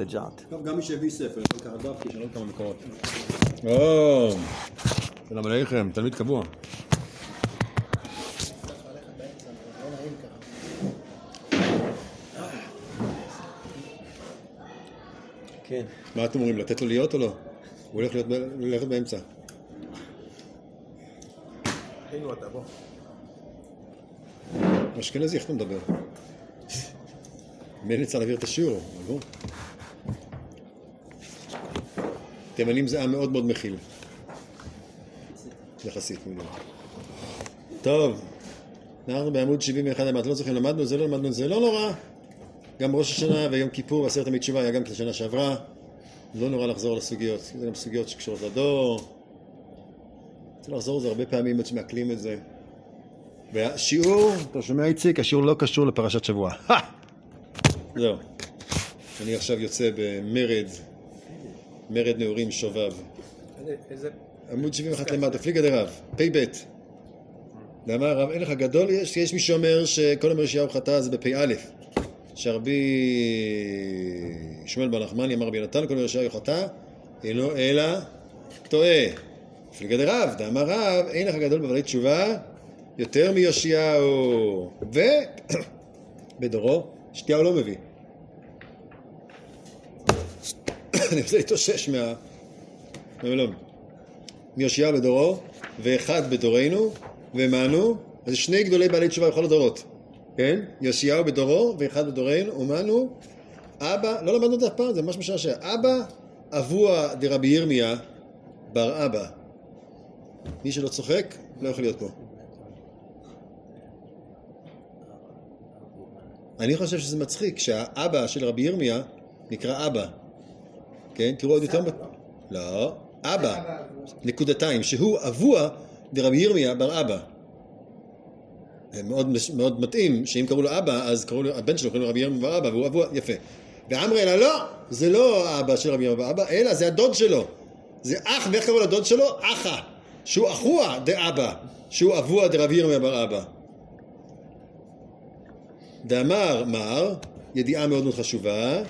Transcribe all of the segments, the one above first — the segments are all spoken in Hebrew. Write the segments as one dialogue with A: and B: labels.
A: בג'אט.
B: טוב, גם מי שהביא ספר, יש לנו כמה מקורות. או, שלום עליכם, תלמיד קבוע.
A: כן.
B: מה אתם אומרים, לתת לו להיות או לא? הוא הולך ללכת באמצע. אשכנזי, איך אתה מדבר? מילא צריך להעביר את השיעור, אבל בוא. תימנים זה עם מאוד מאוד מכיל. יחסית. טוב, אנחנו בעמוד 71, אם אתם לא זוכרים, למדנו את זה, לא למדנו את זה, לא נורא. גם ראש השנה וגם כיפור ועשרת ימי תשובה היה גם כן שנה שעברה. לא נורא לחזור לסוגיות, זה גם סוגיות שקשורות לדור. צריך לחזור על זה הרבה פעמים עד שמעכלים את זה. והשיעור, אתה שומע איציק? השיעור לא קשור לפרשת שבוע. זהו. אני עכשיו יוצא במרד, מרד נעורים שובב. עמוד 71 למטה, פליגה דרב, פ"ב. למה הרב, אין לך גדול? יש, יש מי שאומר שכל אומר ישעיהו חטא זה בפ"א. שרבי שמואל בר נחמני אמר רבי נתן, כל אומר ישעיהו חטא, אינו אלא טועה. פליגה דרב, דאמר רב, אין לך גדול בבעלי תשובה יותר מיאשיהו. ובדורו, שתיהו לא מביא. אני רוצה להתאושש מה... מהמלון. מיאשיהו בדורו, ואחד בדורנו, ומנו, אז שני גדולי בעלי תשובה בכל הדורות, כן? יאשיהו בדורו, ואחד בדורנו, ומנו, אבא, לא למדנו את זה אף פעם, זה ממש משעשע, אבא אבוה דרבי ירמיה בר אבא. מי שלא צוחק, לא יכול להיות פה. אני חושב שזה מצחיק שהאבא של רבי ירמיה נקרא אבא. כן? תראו עוד יותר... לא, אבא. נקודתיים, שהוא אבוה דרבי ירמיה בר אבא. זה מאוד, מאוד מתאים שאם קראו לו אבא, אז קראו לו, הבן שלו קראו לו רבי ירמיה בר אבא, והוא אבוה, יפה. ואמרי אלא לא, זה לא האבא של רבי ירמיה בר אבא, אלא זה הדוד שלו. זה אח, ואיך קראו לדוד שלו? אחא. שהוא אחוה דאבא, שהוא אבוה דרבי ירמיה בר אבא. דאמר מר, ידיעה מאוד מאוד חשובה,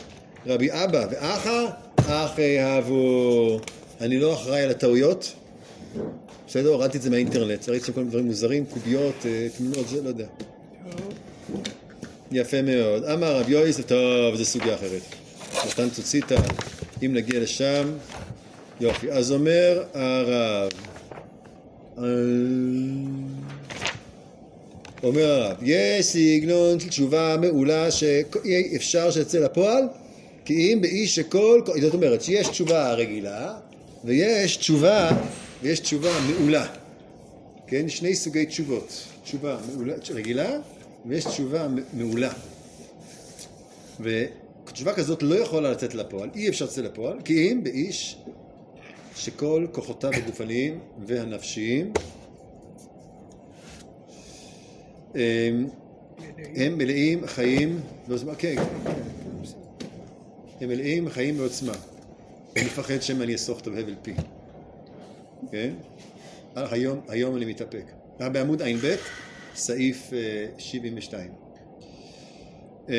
B: רבי אבא ואחא, אחי אהבו. אני לא אחראי על הטעויות, בסדר? הורדתי את זה מהאינטרנט, ראיתי שם כל מיני דברים מוזרים, קוביות, אה, תמונות, זה, לא יודע. יפה מאוד. אמר רב יויסף, טוב, זו סוגיה אחרת. נתן צוציתא, אם נגיע לשם, יופי. אז אומר הרב, אומר הרב, יש סגנון של תשובה מעולה שאפשר שיצא לפועל, כי אם באיש שכל, זאת אומרת שיש תשובה רגילה, ויש תשובה, ויש תשובה מעולה. כן? שני סוגי תשובות. תשובה מעולה, רגילה, ויש תשובה מעולה. ותשובה כזאת לא יכולה לצאת לפועל, אי אפשר לצאת לפועל, כי אם באיש שכל כוחותיו הגופניים והנפשיים הם, מלאים חיים ועוצמה, כן, כן, הם מלאים חיים ועוצמה. אני מפחד שמא אני אסוך את בהבל פי. כן? היום, היום אני מתאפק. בעמוד ע"ב, סעיף אה, 72. אה,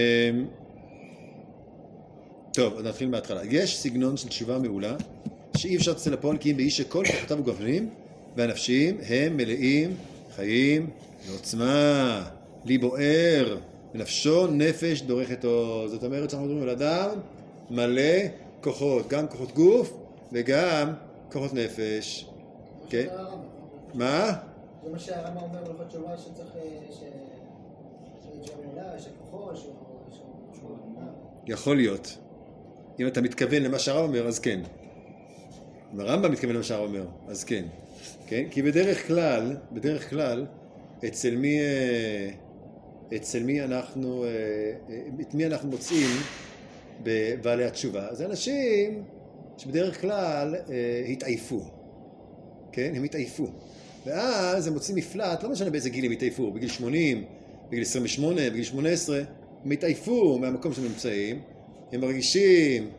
B: טוב, אז נתחיל מההתחלה. יש סגנון של תשובה מעולה, שאי אפשר לצאת לפועל כי אם באיש שכל כוחותיו הגופניים והנפשיים הם מלאים חיים ועוצמה, לי בוער, ונפשו נפש דורכת עוז. זאת אומרת שאנחנו מדברים על אדם מלא כוחות, גם כוחות גוף וגם כוחות נפש. כן? מה?
C: זה מה שהרמב"ם אומר בלכות תשובה שצריך... שהוא...
B: יכול להיות. אם אתה מתכוון למה שהרב אומר, אז כן. אם הרמב"ם מתכוון למה שהרב אומר, אז כן. כן? כי בדרך כלל, בדרך כלל, אצל מי, אה, אצל מי אנחנו, אה, את מי אנחנו מוצאים בבעלי התשובה? זה אנשים שבדרך כלל אה, התעייפו. כן? הם התעייפו. ואז הם מוצאים מפלט, לא משנה באיזה גיל הם התעייפו, בגיל 80, בגיל 28, בגיל 18, הם התעייפו מהמקום שהם נמצאים, הם מרגישים,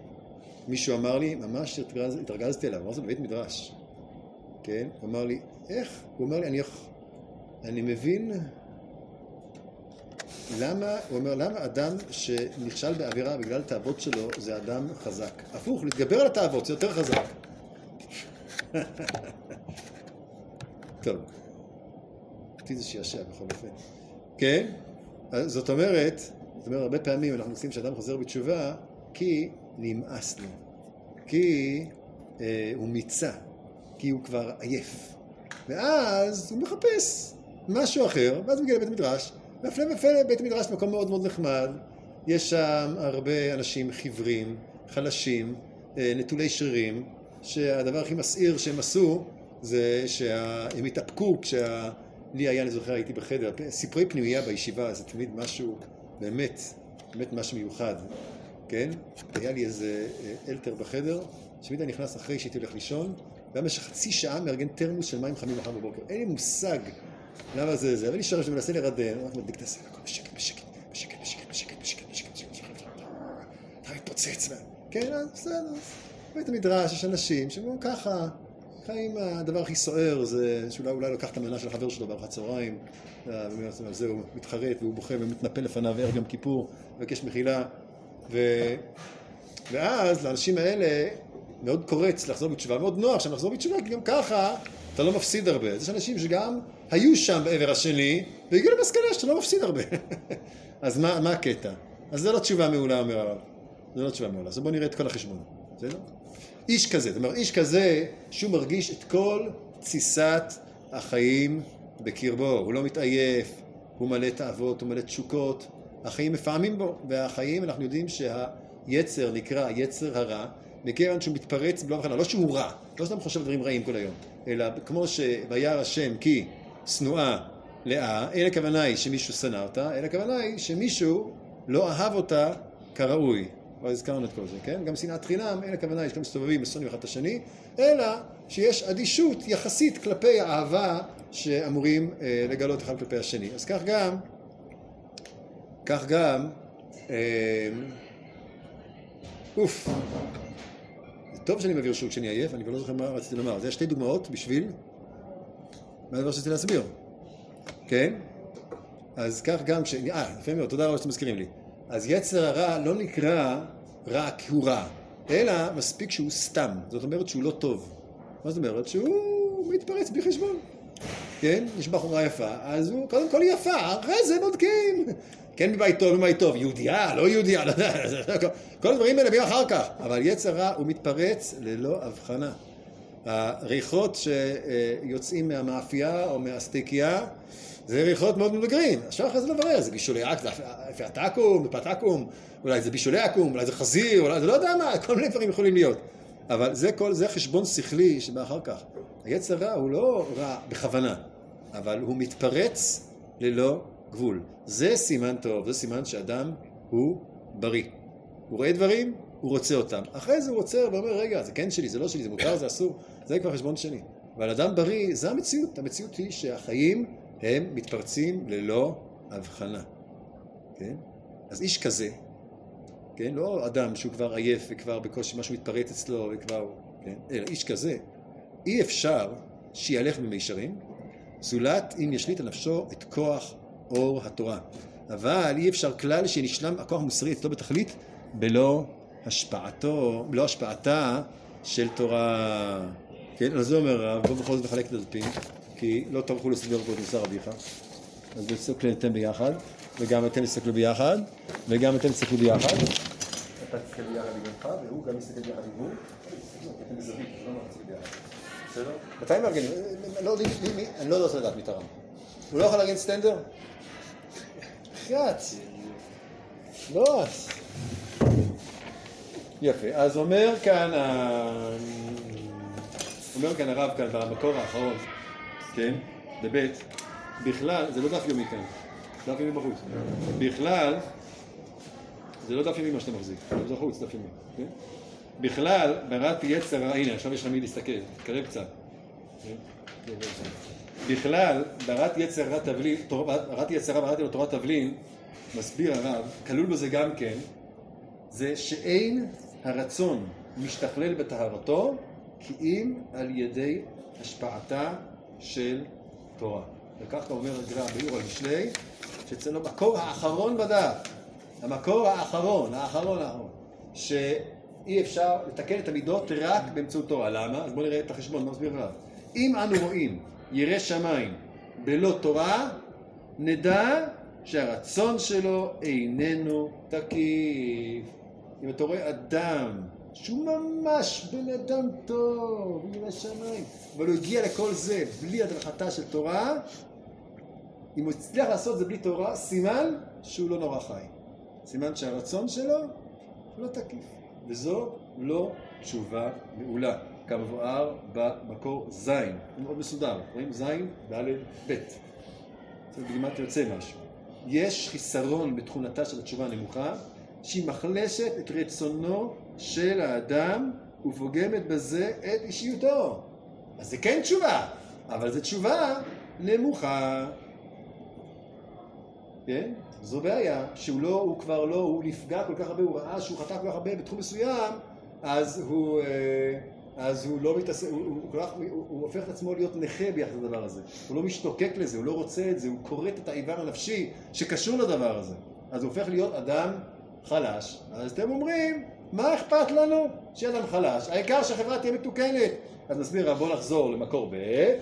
B: מישהו אמר לי, ממש התרגז, התרגזתי עליו, אמר זה בבית מדרש, כן? הוא אמר לי, איך? הוא אומר לי, אני, אני מבין, למה, הוא אומר, למה אדם שנכשל בעבירה בגלל תאוות שלו זה אדם חזק? הפוך, להתגבר על התאוות זה יותר חזק. טוב, אותי זה שישע בכל אופן. כן? זאת אומרת, זאת אומרת, הרבה פעמים אנחנו עושים שאדם חוזר בתשובה כי נמאס לו, כי אה, הוא מיצה, כי הוא כבר עייף. ואז הוא מחפש משהו אחר, ואז הוא מגיע לבית המדרש, והפלא ופלא, בית המדרש מקום מאוד מאוד נחמד, יש שם הרבה אנשים חיוורים, חלשים, אה, נטולי שרירים, שהדבר הכי מסעיר שהם עשו זה שהם התאפקו כשה... לי היה, אני זוכר, הייתי בחדר, סיפורי פנימייה בישיבה, זה תמיד משהו, באמת, באמת משהו מיוחד, כן? היה לי איזה אה, אלתר בחדר, שתמיד היה נכנס אחרי שהייתי הולך לישון, והיה במשך חצי שעה מארגן תרמוס של מים חמים מחר בבוקר. אין לי מושג למה זה זה, אבל אני שואל שמנסה לרדם, רק מדליק את הסרט, הכל בשקט, בשקט, בשקט, בשקט, בשקט, בשקט, בשקט, בשקט, אתה מתפוצץ, כן, אז בסדר, בבית המדרש יש אנשים שאומרים ככה, חיים, הדבר הכי סוער זה שאולי אולי לקח את המנה של החבר שלו בארוחת צהריים, על זה הוא מתחרט והוא בוכה ומתנפל לפניו ערב יום כיפור, מבקש מחילה, ו... ואז לאנשים האלה מאוד קורץ לחזור בתשובה, מאוד נוח שם לחזור בתשובה, כי גם ככה אתה לא מפסיד הרבה. אז יש אנשים שגם היו שם בעבר השני, והגיעו למסקנה שאתה לא מפסיד הרבה. אז מה, מה הקטע? אז זה לא תשובה מעולה, אומר הרב. זה לא תשובה מעולה. אז בואו נראה את כל החשבון. בסדר? איש כזה, זאת אומרת, איש כזה שהוא מרגיש את כל תסיסת החיים בקרבו. הוא לא מתעייף, הוא מלא תאוות, הוא מלא תשוקות. החיים מפעמים בו, והחיים, אנחנו יודעים שהיצר נקרא יצר הרע, מכיוון שהוא מתפרץ בלא הבחנה, לא שהוא רע, לא סתם חושב דברים רעים כל היום, אלא כמו שוירא השם כי שנואה לאה, אין הכוונה היא שמישהו שנא אותה, אלא הכוונה היא שמישהו לא אהב אותה כראוי. כבר הזכרנו את כל זה, כן? גם שנאת חינם, אין הכוונה היא שאתם מסתובבים ושונאים אחד את השני, אלא שיש אדישות יחסית כלפי האהבה שאמורים אה, לגלות אחד כלפי השני. אז כך גם, כך גם, אה, אוף, טוב שאני מביא רשות כשאני עייף, אני כבר לא זוכר מה רציתי לומר. זה שתי דוגמאות בשביל מה הדבר שרציתי להסביר, כן? אז כך גם כש... אה, יפה מאוד, תודה רבה שאתם מזכירים לי. אז יצר הרע לא נקרא רע כי הוא רע, אלא מספיק שהוא סתם. זאת אומרת שהוא לא טוב. מה זאת אומרת? שהוא מתפרץ בלי חשבון. כן? יש בחורה יפה, אז הוא קודם כל יפה, אחרי זה בודקים. כן מבית טוב, מבית טוב, יהודייה, לא יהודייה, לא יודע, כל הדברים האלה באים אחר כך. אבל יצר רע הוא מתפרץ ללא הבחנה. הריחות שיוצאים מהמאפייה או מהסטייקייה זה ריחות מאוד מבגרים. עכשיו אחרי זה לברר, זה בישולי אק, זה פאטקום, פאטקום, אולי זה בישולי אקום, אולי זה חזיר, אולי זה לא יודע מה, כל מיני דברים יכולים להיות. אבל זה כל, זה חשבון שכלי שבא אחר כך. היצר רע הוא לא רע בכוונה, אבל הוא מתפרץ ללא גבול. זה סימן טוב, זה סימן שאדם הוא בריא. הוא רואה דברים, הוא רוצה אותם. אחרי זה הוא עוצר ואומר, רגע, זה כן שלי, זה לא שלי, זה מותר, זה אסור, זה כבר חשבון שני. אבל אדם בריא, זה המציאות. המציאות היא שהחיים הם מתפרצים ללא הבחנה. כן? אז איש כזה, כן? לא אדם שהוא כבר עייף וכבר בקושי משהו מתפרץ אצלו וכבר, כן? אלא איש כזה, אי אפשר שיהלך במישרים, זולת אם ישליט על נפשו את כוח אור התורה. אבל אי אפשר כלל שנשלם הכוח המוסרי אצלו בתכלית בלא השפעתו, בלא השפעתה של תורה. כן, אז זה אומר הרב, בוא בכל זאת נחלק את הדפים, כי לא טרחו לסדר פה את מוסר אביך. אז תסתכלו אתם ביחד, וגם אתם תסתכלו ביחד, וגם אתם תסתכלו ביחד. אתה תסתכל ביחד ידך, והוא גם יסתכל ביחד עם. אתם בזווית, לא מחצים ביחד. מתי מארגנים? אני לא רוצה לדעת מי תרם. הוא לא יכול לארגן סטנדר? בחייאת. לא. יפה. אז אומר כאן, אומר כאן הרב כאן במקור האחרון, כן? בבית, בכלל, זה לא דף יומי כאן, דף יומי בחוץ. בכלל, זה לא דף יומי מה שאתה מחזיק, זה בחוץ, דף יומי, כן? בכלל, בראתי יצר, הנה, עכשיו יש לך מי להסתכל, תקרב קצת. בכלל, ברת יצר רע תבלין, ברת יצר רע בראתי לו תורת תבלין, מסביר הרב, כלול בזה גם כן, זה שאין הרצון משתכלל בטהרתו כי אם על ידי השפעתה של תורה. וככה אומר הגר"א ביור על משלי, שאצלנו מקור האחרון בדף, המקור האחרון, האחרון האחרון, שאי אפשר לתקן את המידות רק באמצעות תורה. למה? אז בואו נראה את החשבון, מה מסביר הרב. אם אנו רואים ירא שמיים בלא תורה, נדע שהרצון שלו איננו תקיף. אם אתה רואה אדם שהוא ממש בן אדם טוב, ירא שמיים, אבל הוא הגיע לכל זה בלי הדרכתה של תורה, אם הוא הצליח לעשות זה בלי תורה, סימן שהוא לא נורא חי. סימן שהרצון שלו לא תקיף. וזו לא תשובה מעולה, כמבואר במקור ז', הוא מאוד מסודר, רואים ז', ד', ב'. זה בגימת יוצא משהו. יש חיסרון בתכונתה של התשובה הנמוכה, שהיא מחלשת את רצונו של האדם ופוגמת בזה את אישיותו. אז זה כן תשובה, אבל זו תשובה נמוכה. כן? זו בעיה, שהוא לא, הוא כבר לא, הוא נפגע כל כך הרבה, הוא ראה שהוא חטא כל כך הרבה בתחום מסוים, אז הוא, אה, אז הוא לא מתעסק, הוא, הוא, הוא, הוא, הוא הופך את עצמו להיות נכה ביחד לדבר הזה. הוא לא משתוקק לזה, הוא לא רוצה את זה, הוא כורת את האיבר הנפשי שקשור לדבר הזה. אז הוא הופך להיות אדם חלש. אז אתם אומרים, מה אכפת לנו שיהיה אדם חלש? העיקר שהחברה תהיה מתוקנת. אז נסביר, בואו נחזור למקור ב',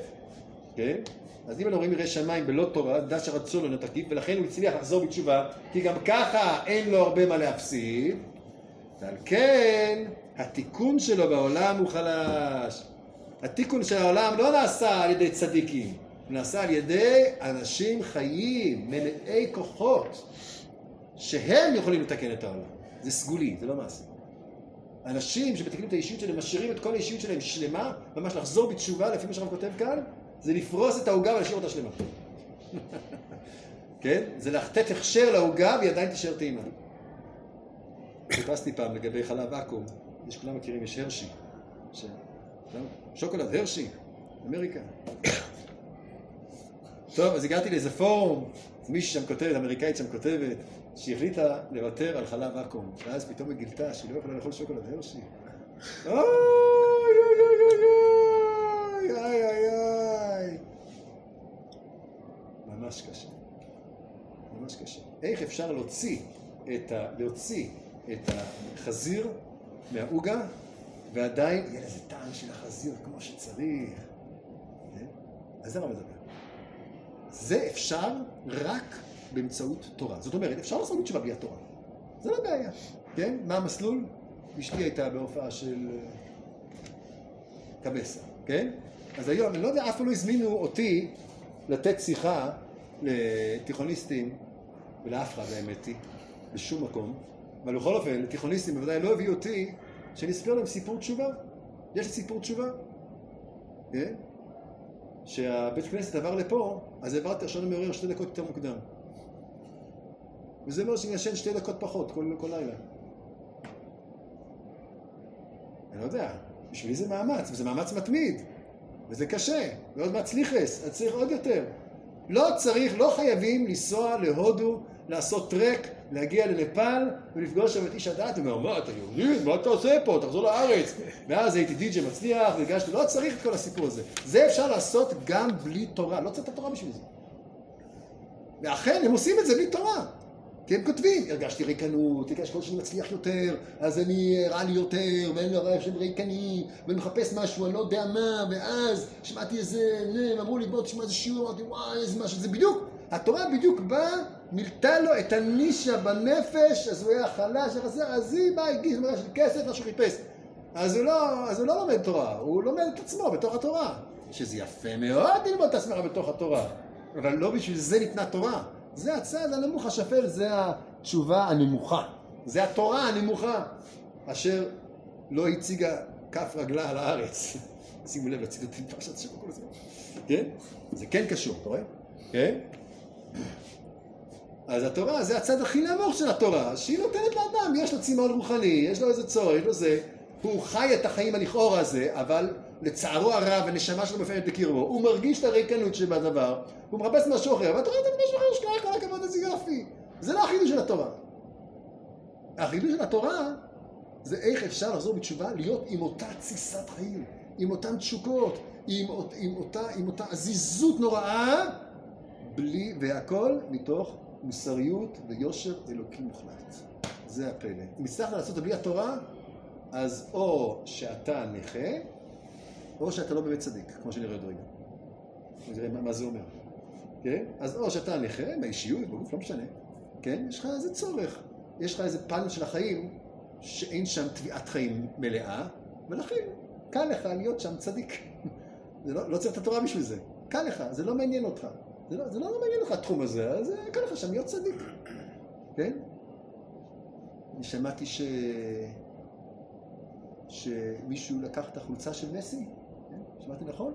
B: כן? אז אם אנחנו רואים ירא שמיים בלא תורה, דע שרצון אינו תקיף, ולכן הוא הצליח לחזור בתשובה, כי גם ככה אין לו הרבה מה להפסיד, ועל כן התיקון שלו בעולם הוא חלש. התיקון של העולם לא נעשה על ידי צדיקים, הוא נעשה על ידי אנשים חיים, מלאי כוחות, שהם יכולים לתקן את העולם. זה סגולי, זה לא מעשי. אנשים שמתקנים את האישיות שלהם, משאירים את כל האישיות שלהם שלמה, ממש לחזור בתשובה, לפי מה שהרב כותב כאן, זה לפרוס את העוגה ולהשאיר אותה שלמה. כן? זה לתת הכשר לעוגה והיא עדיין תישאר טעימה. חיפשתי פעם לגבי חלב עכו"ם, יש כולם מכירים, יש הרשי. ש... לא? שוקולד, הרשי, אמריקה. טוב, אז הגעתי לאיזה פורום, מישהי שם כותבת, אמריקאית שם כותבת, שהחליטה לוותר על חלב עכו"ם, ואז פתאום היא גילתה שהיא לא יכולה לאכול שוקולד הרשי. אוי אוי אוי אוי אוי אוי אוי ממש קשה. ממש קשה. איך אפשר להוציא את, ה... להוציא את החזיר מהעוגה ועדיין יהיה לזה טעם של החזיר כמו שצריך. כן? על זה לא מדבר. זה אפשר רק באמצעות תורה. זאת אומרת, אפשר לעשות תשובה בלי התורה. זה לא בעיה. כן? מה המסלול? אשתי הייתה בהופעה של אה, קבסה, כן? אז היום, אני לא יודע, אף פעם לא הזמינו אותי לתת שיחה לתיכוניסטים, ולאף אחד האמת היא, בשום מקום, אבל בכל אופן, תיכוניסטים בוודאי לא הביאו אותי שאני אספר להם סיפור תשובה. יש לי סיפור תשובה, כן? שהבית כנסת עבר לפה, אז העברתי השעון המעורר שתי דקות יותר מוקדם. וזה אומר שאני ישן שתי דקות פחות כל, כל לילה. אני לא יודע, בשבילי זה מאמץ, וזה מאמץ מתמיד, וזה קשה, ועוד מעט סליחס, אז צריך עוד יותר. לא צריך, לא חייבים לנסוע להודו, לעשות טרק, להגיע לנפאל ולפגוש שם את איש הדת, הוא אומר, מה אתה יהודי? מה אתה עושה פה? תחזור לארץ. ואז הייתי די.ג'י מצליח, והגשתי, לא צריך את כל הסיפור הזה. זה אפשר לעשות גם בלי תורה, לא צריך את התורה בשביל זה. ואכן, הם עושים את זה בלי תורה. כי הם כותבים, הרגשתי ריקנות, הרגשתי כל שאני מצליח יותר, אז אני רע לי יותר, ואין לי הרעיון שאני ריקני, ואני מחפש משהו, אני לא יודע מה, ואז שמעתי איזה, הם אמרו לי בוא תשמע איזה שיעור, אמרתי וואי איזה משהו, זה בדיוק, התורה בדיוק באה, מילתה לו את הנישה בנפש, אז הוא היה חלש, החסר, אז היא באה, הגיש מראה של כסף, מה שהוא חיפש. אז הוא, לא, אז הוא לא לומד תורה, הוא לומד את עצמו בתוך התורה. שזה יפה מאוד ללמוד את עצמך בתוך התורה, אבל לא בשביל זה ניתנה תורה. זה הצד הנמוך השפל, זה התשובה הנמוכה. זה התורה הנמוכה, אשר לא הציגה כף רגלה על הארץ. שימו לב לציטוטים פרשת השבוע כל הזמן. כן? זה כן קשור, אתה רואה? כן? אז התורה זה הצד הכי נמוך של התורה, שהיא נותנת לאדם, יש לו צמאון רוחני, יש לו איזה צורך, יש לו זה, הוא חי את החיים הלכאורה הזה, אבל לצערו הרב הנשמה שלו מפעמת בקרבו, הוא מרגיש את הריקנות שבדבר, הוא מחפש משהו אחר, והתורה נותנת משהו אחר, שקרה כל הכבוד איזה יופי. זה לא החידוש של התורה. החידוש של התורה זה איך אפשר לחזור בתשובה, להיות עם אותה תסיסת חיים, עם אותן תשוקות, עם, עם, אותה, עם אותה עזיזות נוראה, בלי, והכל מתוך מוסריות ויושר אלוקי מוחלט. זה הפלא. אם הצלחת לעשות את זה בלי התורה, אז או שאתה נכה, או שאתה לא באמת צדיק, כמו שנראה עוד רגע. נראה מה, זה אומר. כן? אז או שאתה נכה, באישיות, בגוף, לא משנה. כן? יש לך איזה צורך. יש לך איזה פן של החיים, שאין שם תביעת חיים מלאה, ולכן קל לך להיות שם צדיק. זה לא, לא צריך את התורה בשביל זה. קל לך, זה לא מעניין אותך. זה לא, זה לא מעניין אותך התחום הזה, אז אה, קל לך שם להיות צדיק. כן? אני שמעתי ש... שמישהו לקח את החולצה של מסי, שמעתי נכון?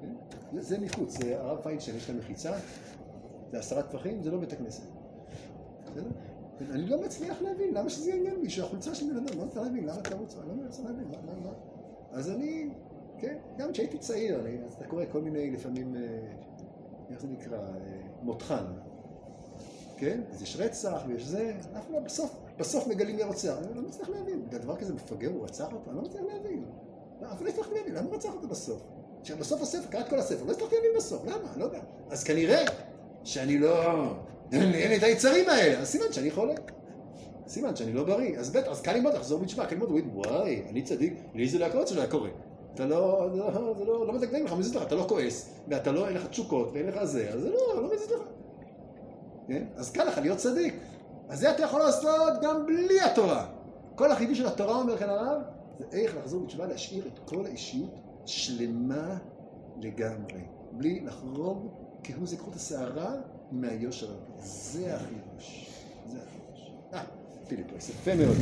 B: כן? זה, מחוץ, זה הרב פיינשטיין, יש להם מחיצה, זה עשרה טפחים, זה לא בית הכנסת. אני לא מצליח להבין, למה שזה יעניין לי, שהחולצה של בן אדם, לא מצליח להבין, למה אתה רוצה, לא מצליח להבין, מה, מה. אז אני, כן, גם כשהייתי צעיר, אז אתה קורא כל מיני, לפעמים, אה, איך זה נקרא, אה, מותחן, כן? אז יש רצח ויש זה, אחד בסוף, בסוף מגלים מי הרוצח, אני לא מצליח להבין, דבר כזה מפגר, הוא רצח אותו? אני לא מצליח להבין. אחד לא הצלחתי להבין, למה רצח אותו בסוף? עכשיו, בסוף הספר, קרא את כל הספר, לא הצלחתי להבין בסוף, למה? לא יודע. אז כנראה שאני לא... אין לי את היצרים האלה, אז סימן שאני חולה. סימן שאני לא בריא. אז בטח, אז קל ללמוד, לחזור בתשובה, קל ללמוד, וואי, אני צדיק, לי זה לא היה קורה שזה היה קורה. אתה לא, זה לא, לא, לא מדגדג לך, מזיז לך, אתה לא כועס, ואתה לא, אין לך תשוקות, ואין לך זה, אז זה לא, לא מזיז לך. כן? אז קל לך להיות צדיק. אז זה אתה יכול לעשות גם בלי התורה. כל החידוש של התורה, אומר כאן הרב, זה איך לחזור בתשובה, להשאיר את כל האישיות שלמה לגמרי. בלי לחרוג כהוא זה כחוט השערה מהיושר. זה החידוש. זה החידוש. אה, פיליפוס, יפה מאוד.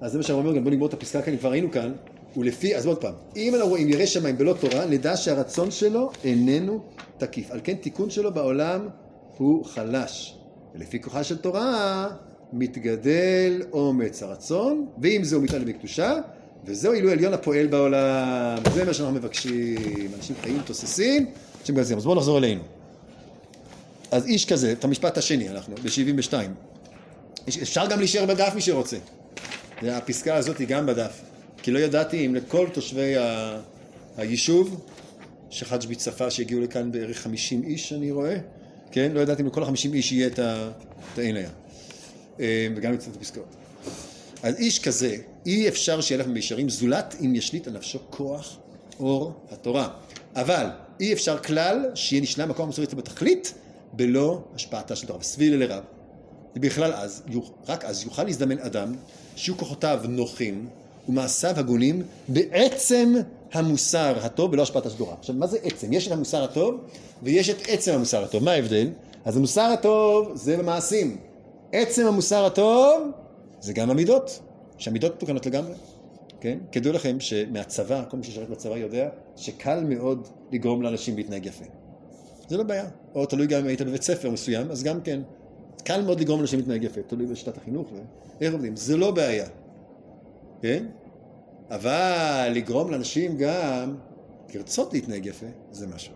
B: אז זה מה שהרב אומר, גם נגמור את הפסקה כאן, כבר היינו כאן, ולפי, אז עוד פעם, אם אנחנו רואים ירא שמיים בלא תורה, נדע שהרצון שלו איננו תקיף. על כן תיקון שלו בעולם הוא חלש. ולפי כוחה של תורה, מתגדל אומץ הרצון, ואם זהו מתעלה בקדושה, וזהו עילוי עליון הפועל בעולם. זה מה שאנחנו מבקשים. אנשים חיים תוססים, אנשים גזים. אז בואו נחזור אלינו. אז איש כזה, את המשפט השני, אנחנו ב-72. אפשר גם להישאר בדף מי שרוצה. הפסקה הזאת היא גם בדף. כי לא ידעתי אם לכל תושבי ה... היישוב, שחג'בי צפה שהגיעו לכאן בערך 50 איש, אני רואה, כן? לא ידעתי אם לכל ה-50 איש יהיה את ה... היה. אה, וגם את הפסקאות. אז איש כזה, אי אפשר שיהיה לך במישרים זולת אם ישליט על נפשו כוח אור התורה. אבל אי אפשר כלל שיהיה נשנה מקום המסורי בתכלית בלא השפעתה של תורה. וסביל לרב. ובכלל אז, רק אז יוכל להזדמן אדם שיהיו כוחותיו נוחים ומעשיו הגונים בעצם המוסר הטוב ולא השפעת השדורה. עכשיו, מה זה עצם? יש את המוסר הטוב ויש את עצם המוסר הטוב. מה ההבדל? אז המוסר הטוב זה במעשים. עצם המוסר הטוב זה גם המידות, שהמידות מתוקנות לגמרי. כן? כדאו לכם שמהצבא, כל מי ששרת בצבא יודע שקל מאוד לגרום לאנשים להתנהג יפה. זה לא בעיה. או תלוי גם אם היית בבית ספר מסוים, אז גם כן. קל מאוד לגרום לאנשים להתנהג יפה, תלוי בשיטת החינוך ואיך עובדים. זה לא בעיה. כן? אבל לגרום לאנשים גם לרצות להתנהג יפה, זה משהו.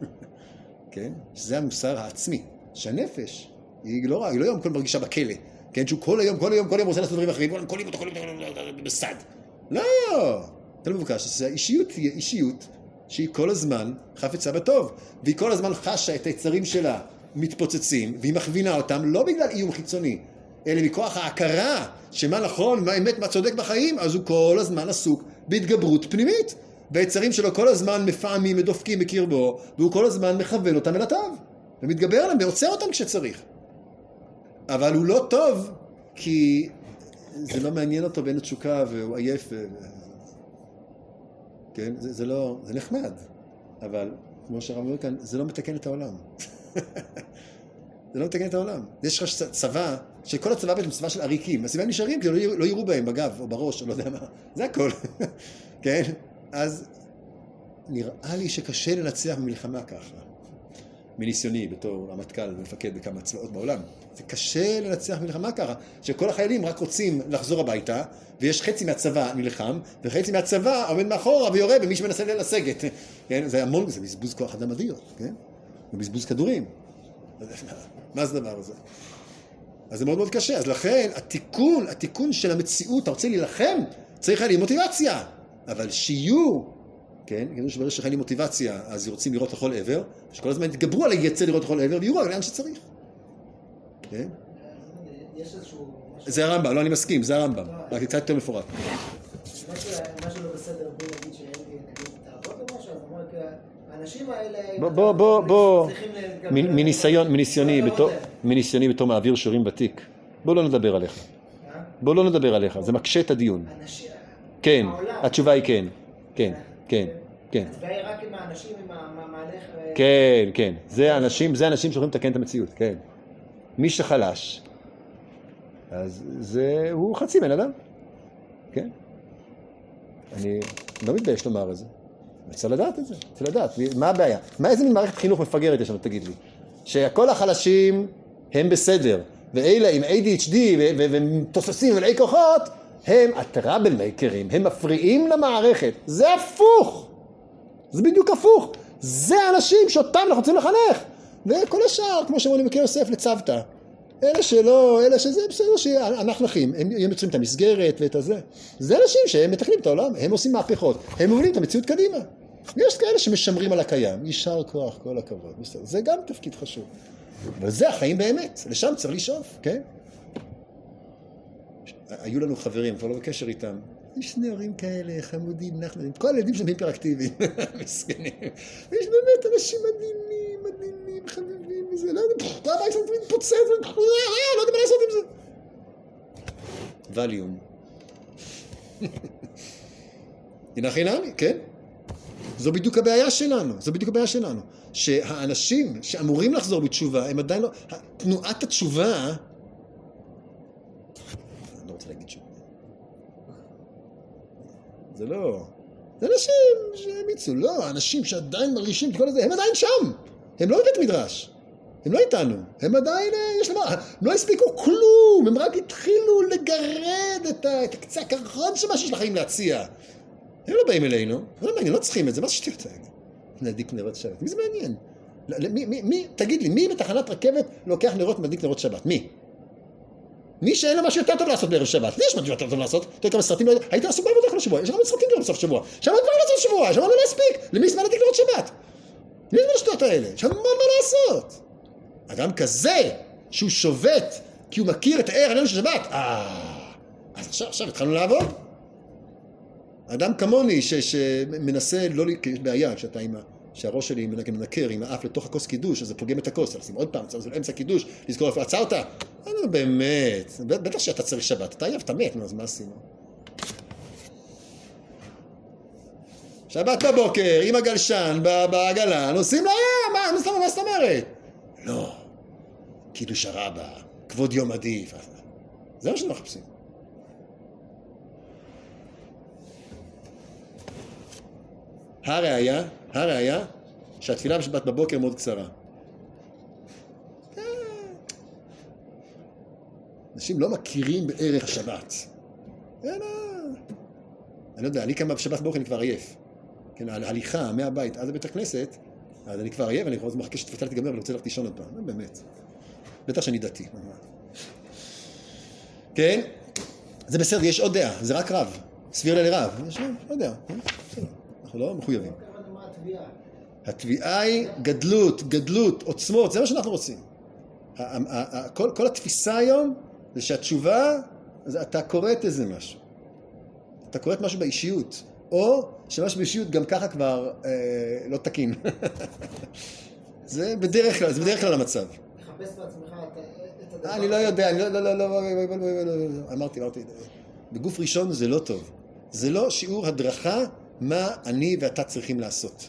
B: כן? שזה המוסר העצמי, שהנפש היא לא רעה, היא לא יום כל מרגישה בכלא, כן? שהוא כל היום, כל היום, כל היום רוצה לעשות דברים אחרים, כל יום, כל יום, בסד. לא! אתה לא מבוקש, שהאישיות תהיה אישיות שהיא כל הזמן חפצה בטוב, והיא כל הזמן חשה את היצרים שלה מתפוצצים, והיא מכווינה אותם לא בגלל איום חיצוני, אלא מכוח ההכרה שמה נכון, מה אמת, מה צודק בחיים, אז הוא כל הזמן עסוק בהתגברות פנימית. והיצרים שלו כל הזמן מפעמים ודופקים בקרבו, והוא כל הזמן מכוון אותם אל הטוב, ומתגבר עליהם ועוצר אותם כשצריך. אבל הוא לא טוב, כי זה לא מעניין אותו ואין לו תשוקה והוא עייף. ו... כן, זה, זה לא, זה נחמד, אבל כמו שהרב אומר כאן, זה לא מתקן את העולם. זה לא מתקן את העולם. יש לך צבא, שכל הצבא בעצם צבא של עריקים, הסיבה נשארים כי לא, לא יירו בהם בגב או בראש או לא יודע מה, זה הכל, כן? אז נראה לי שקשה לנצח במלחמה ככה, מניסיוני בתור רמטכ"ל ומפקד בכמה צבאות בעולם. זה קשה לנצח במלחמה ככה, שכל החיילים רק רוצים לחזור הביתה, ויש חצי מהצבא נלחם, וחצי מהצבא עומד מאחורה ויורה במי שמנסה לסגת. כן? זה המון, זה בזבוז כוח אדם אדיר, כן? זה בזבוז כדורים. מה זה הדבר הזה? אז זה מאוד מאוד קשה. אז לכן, התיקון, התיקון של המציאות, אתה רוצה להילחם, צריך להביא מוטיבציה. אבל שיהיו כן? כיוון שברגע לי מוטיבציה, אז רוצים לראות לכל עבר, שכל הזמן יתגברו על היצר לראות לכל עבר, ויראו רק לאן שצריך. כן?
C: יש איזשהו...
B: זה הרמב"ם, לא, אני מסכים, זה הרמב"ם, רק קצת יותר מפורט. בוא, בוא, בוא, מניסיון, מניסיוני,
C: לא, לא.
B: מניסיוני בתור מעביר שיעורים ותיק, בוא לא נדבר עליך.
C: אה?
B: בוא לא נדבר עליך, זה מקשה את הדיון.
C: אנשים...
B: כן. התשובה היא כן. כן, כן, כן.
C: התביעה היא רק עם האנשים, עם המהלך... אה,
B: כן, כן. זה האנשים שיכולים לתקן את המציאות, כן. מי שחלש, אז זה, הוא חצי בן אדם, כן. אני לא מתבייש לומר את זה. צריך לדעת את זה, צריך לדעת. מה הבעיה? מה איזה מין מערכת חינוך מפגרת יש לנו, תגיד לי? שכל החלשים הם בסדר, ואלה עם ADHD ותוססים ומלאי כוחות, הם הטראבל מייקרים, הם מפריעים למערכת. זה הפוך! זה בדיוק הפוך. זה האנשים שאותם אנחנו רוצים לחנך. וכל השאר, כמו שאומרים במקרה יוסף, לצוותא. אלה שלא, אלה שזה, בסדר שאנחנו אחים, הם, יוצרים את המסגרת ואת הזה. זה אנשים שהם מתקנים את העולם, הם עושים מהפכות, הם מובילים את המציאות קדימה. יש כאלה שמשמרים על הקיים, יישר כוח, כל הכבוד, בסדר. זה גם תפקיד חשוב. אבל זה החיים באמת, לשם צריך לשאוף, כן? היו לנו חברים, כבר לא בקשר איתם. יש שני הורים כאלה, חמודים, נחמדים, כל הילדים שלהם היפראקטיביים, מסכנים. ויש באמת אנשים מדהימים, וזה, לא יודע, הבית שלהם תמיד מתפוצץ, לא יודע מה לעשות עם זה. ווליום. הנה חינמי, כן? זו בדיוק הבעיה שלנו, זו בדיוק הבעיה שלנו. שהאנשים שאמורים לחזור בתשובה, הם עדיין לא... תנועת התשובה... אני לא רוצה להגיד תשובה. זה לא... זה אנשים שהם יצאו, לא, אנשים שעדיין מרגישים את כל הזה, הם עדיין שם! הם לא בבית מדרש. הם לא איתנו, הם עדיין, אה, יש להם, הם לא הספיקו כלום, הם רק התחילו לגרד את, ה, את הקצה הקרחון של מה שיש לחיים להציע. הם לא באים אלינו, לא מעניין, לא צריכים את זה, מה זה שטויות האלה? להדליק נרות שבת, מי זה מעניין? ל- מי, מי, מי, תגיד לי, מי בתחנת רכבת לוקח נרות ומדליק נרות שבת? מי? מי שאין לו משהו יותר טוב לעשות בערב שבת, לי יש משהו יותר טוב לעשות, אתה יודע כמה סרטים, לא הייתי עסוק בעבודה כל השבוע, יש גם סרטים גם בסוף שבוע, שם אין דברים לעשות שבוע, שם לא להספיק, למי זמן להדליק נרות שבת? מי זמן לשטויות האלה? יש המון מה לעשות. אדם כזה, שהוא שובת, כי הוא מכיר את הערך העליון של שבת, אה, אז עכשיו, עכשיו התחלנו לעבוד. אדם כמוני ש, שמנסה לא, יש בעיה כשאתה עם ה... שהראש שלי מנקר, עם האף לתוך הכוס קידוש, אז זה פוגם את הכוס, אז שים עוד פעם, זה באמצע קידוש, לזכור איפה עצרת. אה, נו, באמת, בטח שאתה צריך שבת, אתה עייף, אתה מת, נו, אז מה עשינו? שבת בבוקר, עם הגלשן, בעגלה, נוסעים לים, זאת- מה זאת אומרת? לא, קידוש הרבה, כבוד יום עדיף, זה מה שאנחנו מחפשים. הראיה, הראיה, שהתפילה בשבת בבוקר מאוד קצרה. אנשים לא מכירים בערך השבת. אין, אה. אני לא יודע, אני קם בשבת בבוקר, אני כבר עייף. כן, ההליכה מהבית עד לבית הכנסת, אז אני כבר עייף, ואני כבר מחכה שתפילה תיגמר ואני רוצה ללכת לישון עוד פעם. לא, באמת. בטח שאני דתי. כן? זה בסדר, יש עוד דעה, זה רק רב. סביר לה לרב. יש עוד דעה. כן? אנחנו לא מחויבים.
C: התביעה.
B: היא גדלות, גדלות, עוצמות, זה מה שאנחנו רוצים. כל, כל התפיסה היום זה שהתשובה, אתה כורת איזה משהו. אתה כורת משהו באישיות, או שלוש שבישיות גם ככה כבר אה, לא תקין. זה בדרך כלל, זה בדרך כלל המצב. אני לא יודע, אני לא, לא, לא, לא, אמרתי, אמרתי, בגוף ראשון זה לא טוב. זה לא שיעור הדרכה מה אני ואתה צריכים לעשות.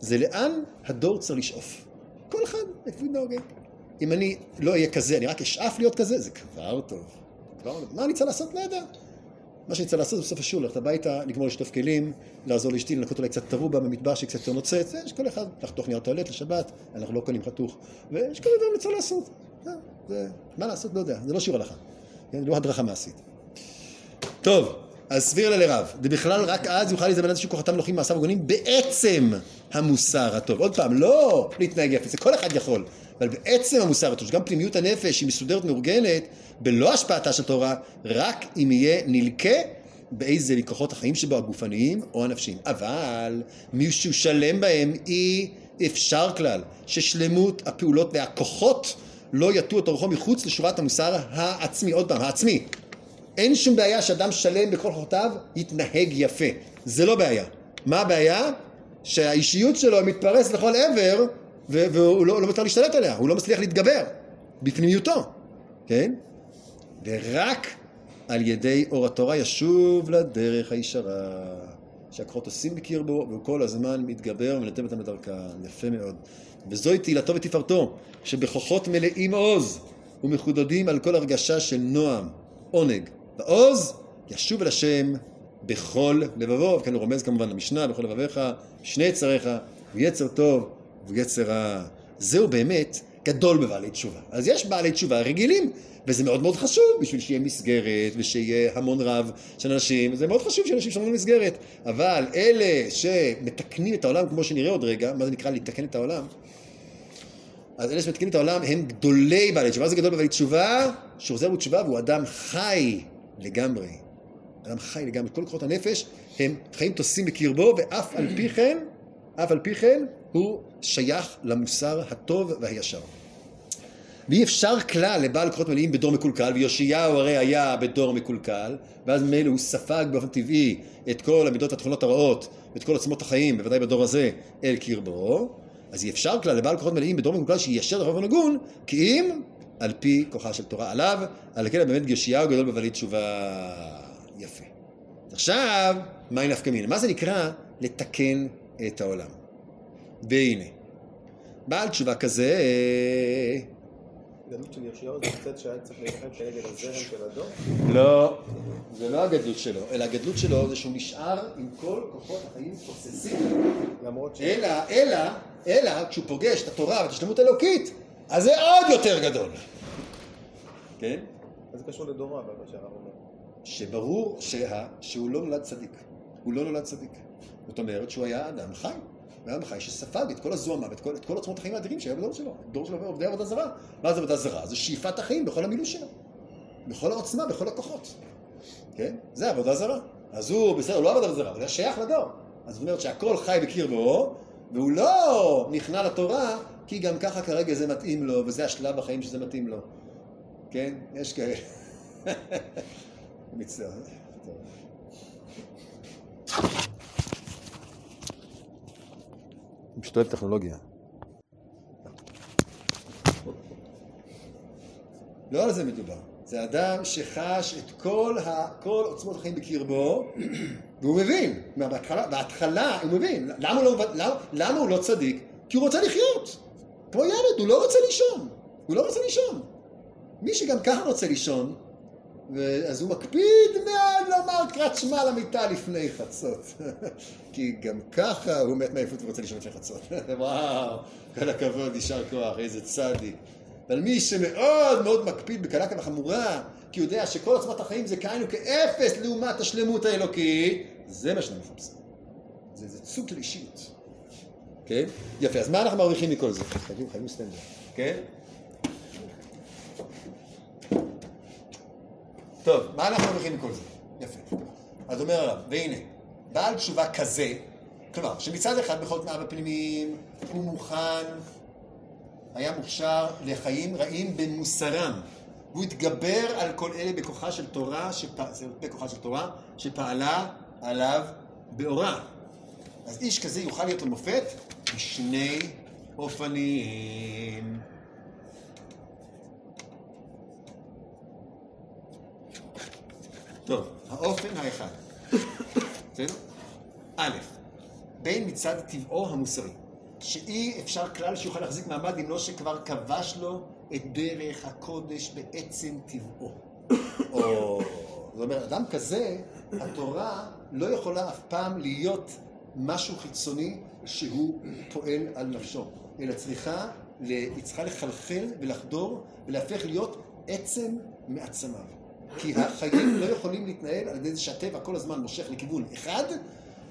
B: זה לאן הדור צריך לשאוף. כל אחד לפי דורגל. אם אני לא אהיה כזה, אני רק אשאף להיות כזה, זה כבר טוב. מה אני צריך לעשות? לא יודע. מה שאני צריך לעשות זה בסוף השיעור, ללכת הביתה, לגמור לשטוף כלים, לעזור לאשתי, לנקות אולי קצת תרובה במדבר שהיא קצת יותר נוצץ, יש כל אחד, לחתוך נייר טואלט לשבת, אנחנו לא קונים חתוך, ויש כל דבר שצריך לעשות. זה, זה, מה לעשות? לא יודע, זה לא שיעור הלכה, כן? לא הדרכה מעשית. טוב, אז סביר לרב, זה בכלל רק אז יוכל להזדמן איזשהו כוחתם לוחים מעשיו הגונים בעצם המוסר הטוב. עוד פעם, לא להתנהג יפה, זה כל אחד יכול, אבל בעצם המוסר הטוב, שגם פנימיות הנפש היא מסודרת, מאורגנת, בלא השפעתה של תורה, רק אם יהיה נלקה באיזה מכוחות החיים שבו, הגופניים או הנפשיים. אבל מישהו שלם בהם אי אפשר כלל ששלמות הפעולות והכוחות לא יטו את אורחו מחוץ לשורת המוסר העצמי. עוד פעם, העצמי. אין שום בעיה שאדם שלם בכל כוחותיו יתנהג יפה. זה לא בעיה. מה הבעיה? שהאישיות שלו מתפרס לכל עבר והוא לא, לא מצליח להשתלט עליה, הוא לא מצליח להתגבר בפנימיותו, כן? ורק על ידי אור התורה ישוב לדרך הישרה, שהכוחות עושים בקרבו, והוא כל הזמן מתגבר ומנתב אותם בדרכם. יפה מאוד. וזוהי תהילתו ותפארתו, שבכוחות מלאים עוז ומחודדים על כל הרגשה של נועם, עונג ועוז, ישוב אל השם בכל לבבו, וכאן הוא רומז כמובן למשנה, בכל לבביך, שני יצריך, ויצר טוב ויצר רע. זהו באמת גדול בבעלי תשובה. אז יש בעלי תשובה רגילים, וזה מאוד מאוד חשוב בשביל שיהיה מסגרת ושיהיה המון רב של אנשים, זה מאוד חשוב שאנשים ישמרו מסגרת. אבל אלה שמתקנים את העולם, כמו שנראה עוד רגע, מה זה נקרא לתקן את העולם? אז אלה שמתקנים את העולם הם גדולי בעלי תשובה. מה זה גדול בבעלי תשובה? שחוזר בתשובה והוא אדם חי לגמרי. אדם חי לגמרי. כל כוחות הנפש הם חיים תוסעים בקרבו, ואף על פי כן, אף על פי כן, הוא שייך למוסר הטוב והישר. ואי אפשר כלל לבעל כוחות מלאים בדור מקולקל, ויאשיהו הרי היה בדור מקולקל, ואז ממילא הוא ספג באופן טבעי את כל המידות והתכונות הרעות, ואת כל עוצמות החיים, בוודאי בדור הזה, אל קרבו. אז אי אפשר כלל לבעל כוחות מלאים בדור מקולקל שיישר דרכו ונגון, כי אם על פי כוחה של תורה עליו, על כן באמת יאשיהו גדול בבעלי תשובה יפה. עכשיו, מהי נפקא מינה? מה זה נקרא לתקן את העולם? והנה, בעל תשובה כזה,
D: גלות של ירשיהו זה קצת שהיה צריך להילחם כנגד הזרם של הדור?
B: לא, זה לא הגדלות שלו, אלא הגדלות שלו זה שהוא נשאר עם כל כוחות החיים תוססים.
D: למרות ש...
B: אלא, אלא, אלא, כשהוא פוגש את התורה ואת השלמות האלוקית, אז זה עוד יותר גדול. כן?
D: אז זה קשור לדורו, אבל מה שהרב אומר.
B: שברור שה, שהוא לא נולד צדיק. הוא לא נולד צדיק. זאת אומרת שהוא היה אדם חי. היה אדם חי שספג את כל הזוהמה ואת כל, כל עוצמות החיים האדירים שהיו בדור שלו. דור שלו עובדי עבודה זרה. מה זה עבודה זרה? זה שאיפת החיים בכל המילוי שלו. בכל העוצמה, בכל הכוחות. כן? זה עבודה זרה. אז הוא, בסדר, לא עבודה זרה, אבל הוא שייך לדור. אז זאת אומרת שהכל חי בקרבו, והוא לא נכנע לתורה, כי גם ככה כרגע זה מתאים לו, וזה השלב בחיים שזה מתאים לו. כן? יש כאלה. מצטער. אני פשוט אוהב טכנולוגיה. לא על זה מדובר. זה אדם שחש את כל, ה, כל עוצמות החיים בקרבו, והוא מבין. בהתחלה, בהתחלה הוא מבין. למה הוא, לא, למה, למה הוא לא צדיק? כי הוא רוצה לחיות. כמו ילד, הוא לא רוצה לישון. הוא לא רוצה לישון. מי שגם ככה רוצה לישון, אז הוא מקפיד מאוד לומר קראת שמע למיטה לפני חצות. כי גם ככה הוא מת מעייפות ורוצה לישון לפני חצות. וואו, כל הכבוד, יישר כוח, איזה צדיק. אבל מי שמאוד מאוד מקפיד בקלה כחמורה, כי הוא יודע שכל עוצמת החיים זה כאין כאפס לעומת השלמות האלוקית, זה מה שאני מחפש. זה, זה סוג של אישיות. כן? יפה, אז מה אנחנו מרוויחים מכל זה? חייבים, חייבים סטנדר. כן? טוב, מה אנחנו מרוויחים מכל זה? יפה. אז אומר הרב, והנה, בעל תשובה כזה, כלומר, שמצד אחד בכל תנאיו הפנימיים הוא מוכן, היה מוכשר לחיים רעים במוסרם. הוא התגבר על כל אלה בכוחה של תורה, שפ... בכוחה של תורה, שפעלה עליו באורה. אז איש כזה יוכל להיות למופת בשני אופנים. טוב, האופן האחד. בסדר? א', בין מצד טבעו המוסרי, שאי אפשר כלל שיוכל להחזיק מעמד אם לא שכבר כבש לו את דרך הקודש בעצם טבעו. או, זאת אומרת, אדם כזה, התורה לא יכולה אף פעם להיות משהו חיצוני שהוא פועל על נפשו, אלא צריכה, היא צריכה לחלחל ולחדור ולהפך להיות עצם מעצמיו. כי החיים לא יכולים להתנהל על ידי זה שהטבע כל הזמן מושך לכיוון אחד,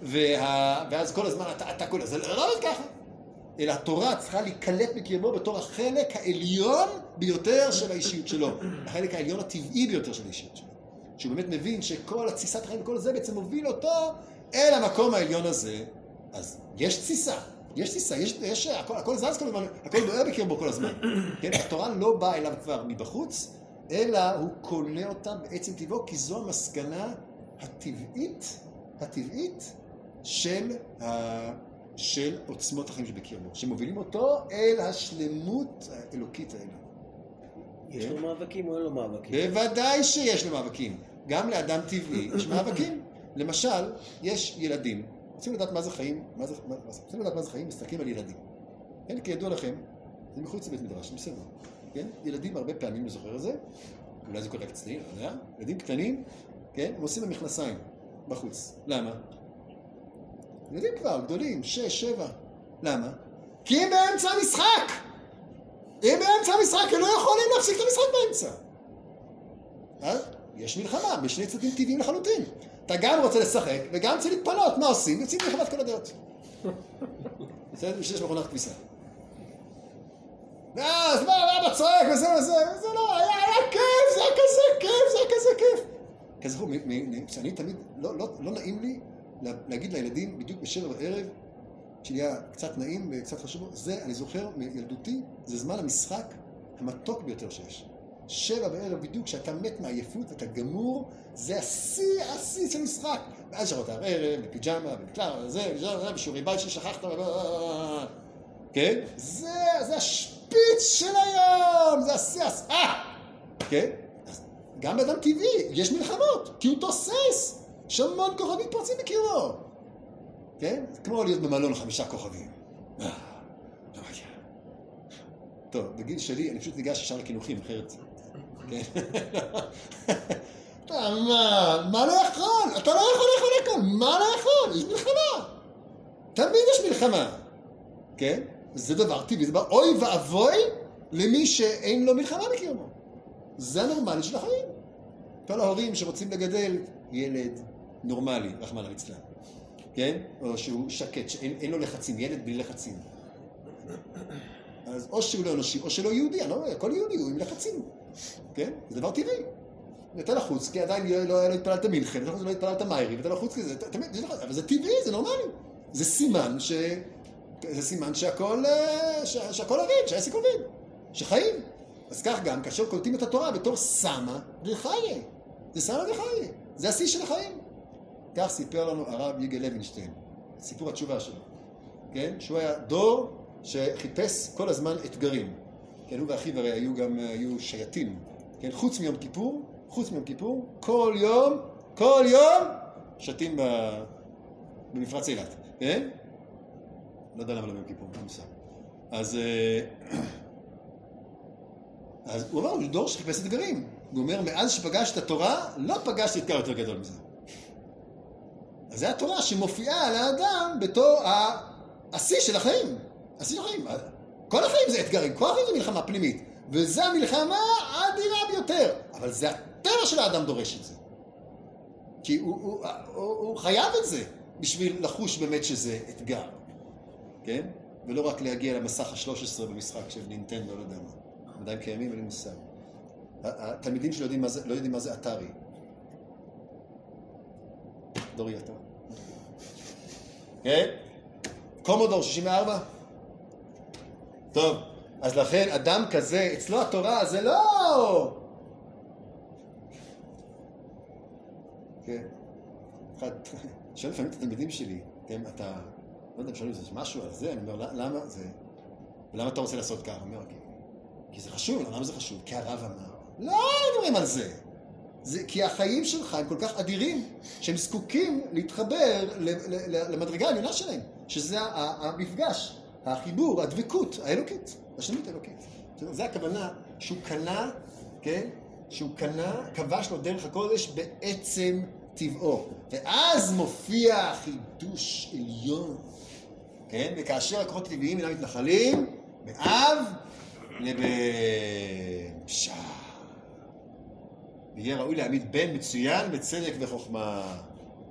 B: וה... ואז כל הזמן אתה, אתה כל הזמן, זה לא עובד ככה. אלא התורה צריכה להיקלט בקרבו בתור החלק העליון ביותר של האישיות שלו, החלק העליון הטבעי ביותר של האישיות שלו. שהוא באמת מבין שכל התסיסת החיים וכל זה בעצם מוביל אותו אל המקום העליון הזה, אז יש תסיסה, יש תסיסה, יש, יש, הכל, הכל זז כמובן, הכל בוער בקרבו כל הזמן. כן, התורה לא באה אליו כבר מבחוץ, אלא הוא קונה אותה בעצם טבעו, כי זו המסקנה הטבעית, הטבעית של, ה... של עוצמות החיים שבקרבו, שמובילים אותו אל השלמות האלוקית האלה.
A: יש לו מאבקים או אין לו מאבקים?
B: בוודאי שיש לו מאבקים. גם לאדם טבעי יש מאבקים. למשל, יש ילדים, רוצים לדעת מה זה חיים, מה זה, מה, רוצים לדעת מה זה חיים, מסתכלים על ילדים. כן, כידוע לכם, זה מחוץ לבית מדרש, בסדר. כן? ילדים הרבה פעמים, אני זוכר את זה, אולי זה קורה אצלי, לא יודע, ילדים קטנים, כן, הם עושים במכנסיים, בחוץ. למה? ילדים כבר, גדולים, שש, שבע. למה? כי הם באמצע המשחק! הם באמצע המשחק, הם לא יכולים להפסיק את המשחק באמצע. אז יש מלחמה בשני צדדים טבעיים לחלוטין. אתה גם רוצה לשחק וגם רוצה להתפנות, מה עושים? יוצאים מלחמת כל הדעות. בסדר? יש מכונת כביסה. ואז מה, מה, צועק וזה וזה, וזה לא, היה, היה כיף, זה היה כזה כיף, זה היה כזה כיף. כזכור, שאני תמיד, לא, לא, לא נעים לי להגיד לילדים בדיוק בשבע בערב, שנהיה קצת נעים וקצת חשוב, זה, אני זוכר מילדותי, זה זמן המשחק המתוק ביותר שיש. שבע בערב בדיוק, כשאתה מת מעייפות, אתה גמור, זה השיא, השיא של משחק. ואז שעות הערב, בפיג'מה, בקלר, וזה, ושיעורי בית ששכחת, כן? זה, זה השפיץ של היום, זה השיא, אה! כן? גם באדם טבעי יש מלחמות, כי הוא תוסס, יש המון כוכבים פורצים בקירו. כן? כמו להיות במלון חמישה כוכבים. טוב, בגיל שלי אני פשוט ניגש ישר לקינוחים, אחרת... כן? אתה מה? מה לא יכול? אתה לא יכול לאכול הכל, מה לא יכול? יש מלחמה. תמיד יש מלחמה. כן? זה דבר טבעי, זה דבר אוי ואבוי למי שאין לו מלחמה בקרבו. זה הנורמלי של החיים. כל ההורים שרוצים לגדל ילד נורמלי, רחמנא ליצלן. כן? או שהוא שקט, שאין לו לחצים, ילד בלי לחצים. אז או שהוא לא אנושי, או שלא יהודי, אני לא אומר, כל יהודי הוא עם לחצים, כן? זה דבר טבעי. אתה לחוץ, כי עדיין לא, לא, לא התפללת מלחם, לא התפללת מיירי, ואתה לחוץ כזה, תמיד, אבל זה טבעי, זה נורמלי. זה סימן ש... זה סימן שהכל, אה, שהכל עובד, שהעסק עובד, שחיים. אז כך גם, כאשר קולטים את התורה בתור סמה דחייה. זה סמה דחייה, זה השיא של החיים. כך סיפר לנו הרב יגאל לוינשטיין, סיפור התשובה שלו, כן? שהוא היה דור שחיפש כל הזמן אתגרים. כן, הוא ואחיו הרי היו גם, היו שייטים, כן? חוץ מיום כיפור, חוץ מיום כיפור, כל יום, כל יום, שתים במפרץ אילת, כן? לא יודע למה לא ביום כיפור, לא מושג. אז, אה, אז הוא אמר, הוא דור שחיפש אתגרים. הוא אומר, מאז שפגשת את התורה, לא פגשתי אתגר יותר גדול מזה. אז זה התורה שמופיעה לאדם בתור השיא של החיים. השיא של החיים. כל החיים זה אתגרים, כל החיים זה מלחמה פנימית. וזו המלחמה האדירה ביותר. אבל זה הטבע של האדם דורש את זה. כי הוא, הוא, הוא, הוא חייב את זה בשביל לחוש באמת שזה אתגר. כן? ולא רק להגיע למסך ה-13 במשחק של נינטנדו, לא יודע מה. עדיין קיימים, אין לי מושג. התלמידים שלו יודעים לא יודעים מה זה אתרי. דורי אתה. כן? קומודור 64? טוב, אז לכן אדם כזה, אצלו התורה זה לא... כן. אחד, שואל לפעמים את התלמידים שלי, כן, אתה, לא יודע, שואלים איזה משהו על זה, אני אומר, למה זה, למה אתה רוצה לעשות ככה? הוא אומר, כי זה חשוב, למה זה חשוב? כי הרב אמר. לא מדברים על זה. זה כי החיים שלך הם כל כך אדירים, שהם זקוקים להתחבר למדרגה העליונה שלהם, שזה המפגש, החיבור, הדבקות האלוקית, השלמות האלוקית. זה הכוונה שהוא קנה, כן? שהוא קנה, כבש לו דרך הקודש בעצם טבעו. ואז מופיע חידוש עליון, כן? וכאשר הכוחות טבעיים אינם מתנחלים, מאב לבן. יהיה ראוי להעמיד בן מצוין בצדק וחוכמה.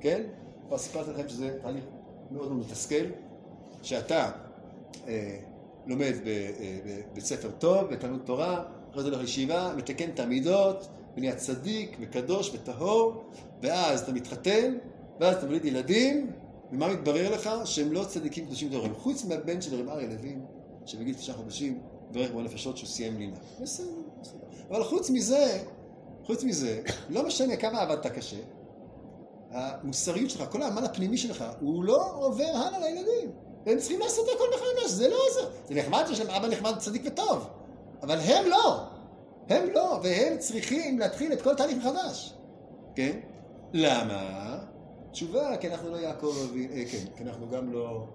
B: כן? כבר סיפרתי לכם שזה תהליך מאוד מאוד מתסכל, שאתה אה, לומד בבית אה, ספר טוב, בתלמוד תורה, אחרי זה הולך לישיבה, מתקן את המידות, ונהיה צדיק וקדוש וטהור, ואז אתה מתחתן, ואז אתה מוליד ילדים, ומה מתברר לך? שהם לא צדיקים קדושים טהורים. חוץ מהבן של רב אריה לוין, שבגיל תשעה חודשים ברך בו נפשות שהוא סיים לינה. בסדר, בסדר. אבל חוץ מזה, חוץ מזה, לא משנה כמה עבדת קשה, המוסריות שלך, כל העמל הפנימי שלך, הוא לא עובר הלאה לילדים. והם צריכים לעשות הכל מחדש, זה לא עוזר. זה נחמד שיש להם אבא נחמד, צדיק וטוב, אבל הם לא. הם לא, והם צריכים להתחיל את כל התהליך מחדש. כן? למה? תשובה, כי אנחנו לא יעקב אבינו, אה, כן, כי אנחנו גם לא...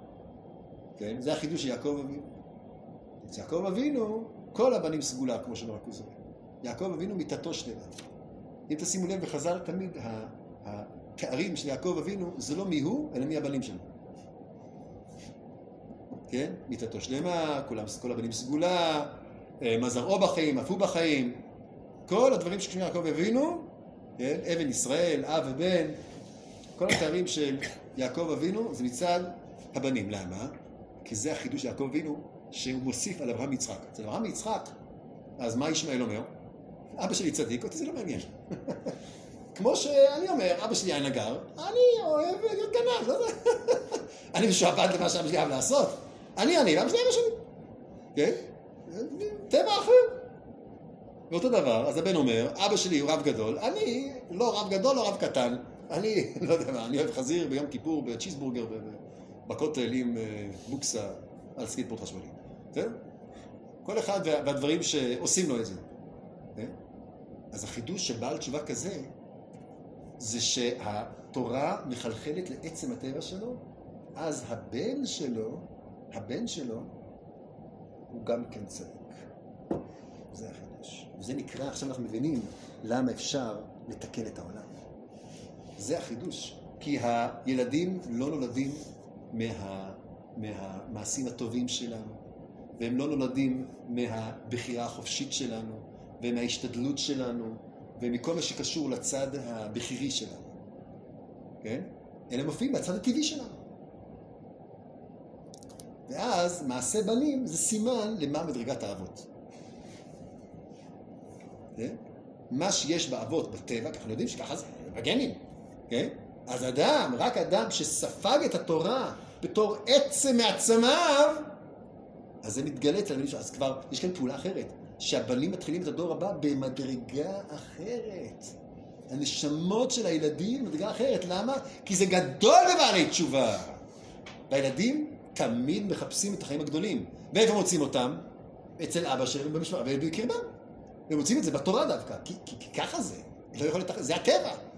B: כן? זה החידוש של יעקב אבינו. אצל יעקב אבינו, כל הבנים סגולה, כמו שאומר הכוזרי. יעקב אבינו מיתתו שלמה. אם תשימו לב, בחז"ל תמיד התארים של יעקב אבינו זה לא מי הוא, אלא מי הבנים שלו. כן? מיתתו שלמה, כולם, כל הבנים סגולה, אה, מה זרעו בחיים, אף הוא בחיים. כל הדברים שקשורים ליעקב אבינו, כן? אבן ישראל, אב ובן, כל התארים של יעקב אבינו זה מצד הבנים. למה? כי זה החידוש של יעקב אבינו, שהוא מוסיף על אברהם יצחק. אצל אברהם יצחק, אז מה ישמעאל אומר? אבא שלי צדיק, אותי זה לא מעניין. כמו שאני אומר, אבא שלי היה נגר, אני אוהב להיות גנב, לא יודע. אני משועבד למה שאבא שלי אהב לעשות. אני אני, ואבא שלי אבא שלי. כן? טבע אחר. ואותו דבר, אז הבן אומר, אבא שלי הוא רב גדול, אני לא רב גדול, לא רב קטן. אני, לא יודע מה, אני אוהב חזיר ביום כיפור בצ'יזבורגר בכותל עם אה, בוקסה על סקיטבורד חשמלי. בסדר? כל אחד וה- והדברים שעושים לו את זה. כן? אז החידוש של בעל תשובה כזה, זה שהתורה מחלחלת לעצם הטבע שלו, אז הבן שלו, הבן שלו, הוא גם כן צדיק. זה החידוש. וזה נקרא, עכשיו אנחנו מבינים למה אפשר לתקן את העולם. זה החידוש. כי הילדים לא נולדים מה, מהמעשים הטובים שלנו, והם לא נולדים מהבחירה החופשית שלנו, ומההשתדלות שלנו, ומכל מה שקשור לצד הבכירי שלנו. כן? אלא מופיעים בצד הטבעי שלנו. ואז מעשה בנים זה סימן למה מדרגת האבות. כן? מה שיש באבות, בטבע, אנחנו יודעים שככה זה בגנים, כן? אז אדם, רק אדם שספג את התורה בתור עצם מעצמיו, אז זה מתגלה אצל שלו. אז כבר יש כאן פעולה אחרת, שהבנים מתחילים את הדור הבא במדרגה אחרת. הנשמות של הילדים במדרגה אחרת. למה? כי זה גדול בבעלי תשובה. והילדים תמיד מחפשים את החיים הגדולים. ואיפה מוצאים אותם? אצל אבא שלהם במשפחה, ובקרבם. והם מוצאים את זה בתורה דווקא, כי, כי, כי ככה זה. לא יכול להיות. זה הטבע.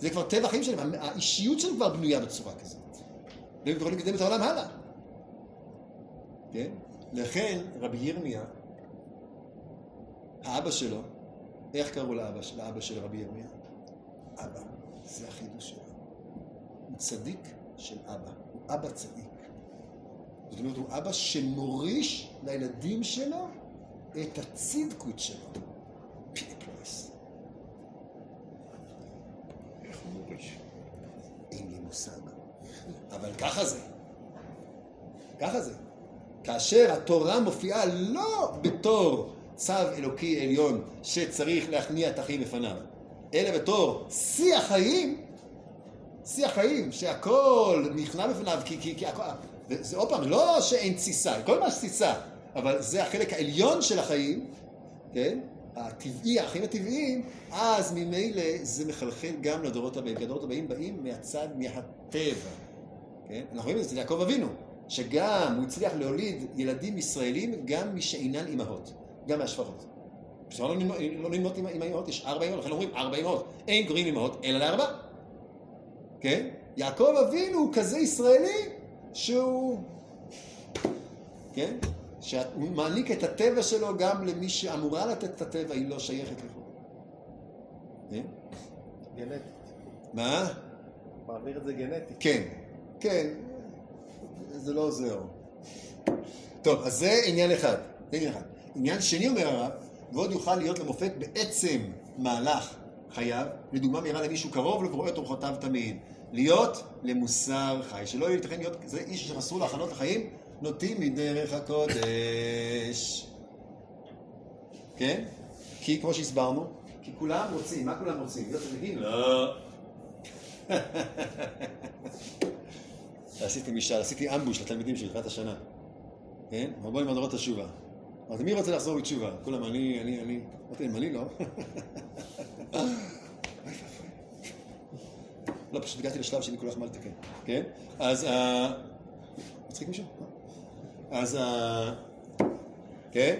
B: זה כבר טבע החיים שלהם, האישיות שלהם כבר בנויה בצורה כזאת. והם יכולים לקדם את העולם הלאה. כן? לכן רבי ירמיה, האבא שלו, איך קראו לאבא, לאבא של רבי ירמיה? אבא, זה החידוש שלו. הוא צדיק של אבא, הוא אבא צדיק. זאת אומרת, הוא אבא שמוריש לילדים שלו את הצדקות שלו. פילפלוס. איך הוא מוריש? אין לי מושג. אבל ככה זה. ככה זה. כאשר התורה מופיעה לא בתור צו אלוקי עליון שצריך להכניע את החיים בפניו, אלא בתור שיא החיים, שיא החיים, שהכל נכנע בפניו, כי, כי, כי הכל, וזה עוד פעם, לא שאין תסיסה, כל מה שתסיסה, אבל זה החלק העליון של החיים, כן? הטבעי, החיים הטבעיים, אז ממילא זה מחלחל גם לדורות הבאים, כי הדורות הבאים באים מהצד, מהטבע, כן? אנחנו רואים את זה אצל יעקב אבינו, שגם הוא הצליח להוליד ילדים ישראלים גם משאינן אימהות, גם מהשפחות. אפשר לא ללמוד- לא עם עם האימהות, יש ארבע אימהות, לכן אומרים ארבע אימהות. אין קוראים אימהות, אלא לארבע. כן? יעקב אבינו הוא כזה ישראלי שהוא... כן? שהוא מעניק את הטבע שלו גם למי שאמורה לתת את הטבע, היא לא שייכת לכאורה. כן?
D: גנטית.
B: מה?
D: מעביר את זה גנטית.
B: כן, כן, זה לא עוזר. טוב, אז זה עניין אחד. זה עניין אחד. עניין שני אומר הרב, ועוד יוכל להיות למופת בעצם מהלך חייו, לדוגמה מהרה למישהו קרוב לו ורואה את אורחותיו תמיד. להיות למוסר חי, שלא ייתכן להיות, זה איש שחסרו להכנות לחיים, נוטים מדרך הקודש. כן? כי כמו שהסברנו, כי כולם רוצים, מה כולם רוצים? להיות תלמידים? לא. עשיתי משאל, עשיתי אמבוש לתלמידים שלי לקראת השנה. כן? נלמד לראות את התשובה. אמרתי, מי רוצה לחזור בתשובה? כולם, אני, אני, אני. אמרתי להם, אני לא. לא, פשוט הגעתי לשלב שאני כל כך מה לתקן, כן? אז, אה, מצחיק מישהו? אז, אה, כן?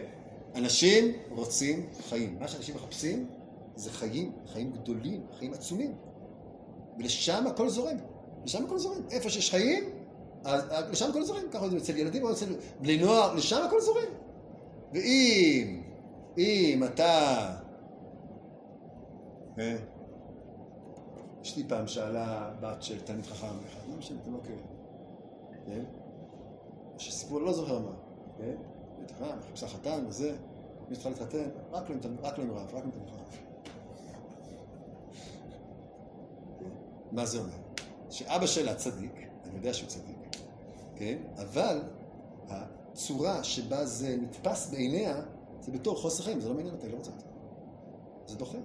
B: אנשים רוצים חיים. מה שאנשים מחפשים זה חיים, חיים גדולים, חיים עצומים. ולשם הכל זורם. לשם הכל זורם. איפה שיש חיים, אז לשם הכל זורם. ככה זה אצל ילדים או אצל בני נוער, לשם הכל זורם. ואם, אם אתה... אה, אשתי פעם שאלה בת של תלמיד חכם אחד, לא משנה, אתם לא מכירים. כן? שסיפור, לא זוכר מה. כן? תלמיד חכם, חיפשה חתן וזה, מי צריכה להתחתן? רק לא עם לא רב, רק עם תלמיד חכם. מה זה אומר? שאבא שלה צדיק, אני יודע שהוא צדיק, כן? אבל הצורה שבה זה נתפס בעיניה, זה בתור חוסר חיים, זה לא מעניין אותה, היא לא רוצה אותה. זה דוחה.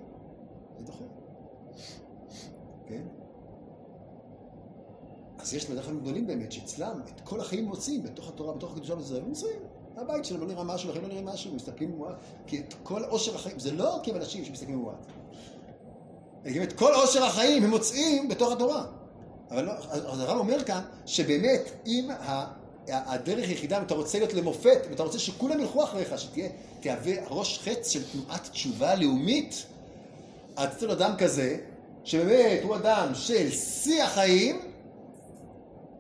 B: זה דוחה. כן? אז יש כלל גדולים באמת, שאצלם את כל החיים מוצאים בתוך התורה, בתוך הקדושה וזה, הם מוצאים. הבית שלהם לא נראה משהו, לכן לא נראה משהו, מסתכלים במועט. כי את כל עושר החיים, זה לא כי הם אנשים שמסתכלים במועט. את כל עושר החיים הם מוצאים בתוך התורה. אבל לא, הרב אומר כאן, שבאמת, אם הדרך היחידה, אם אתה רוצה להיות למופת, אם אתה רוצה שכולם ילכו אחריך, שתהיה, תהווה ראש חץ של תנועת תשובה לאומית, אז אצל אדם כזה, שבאמת הוא אדם של שיא החיים,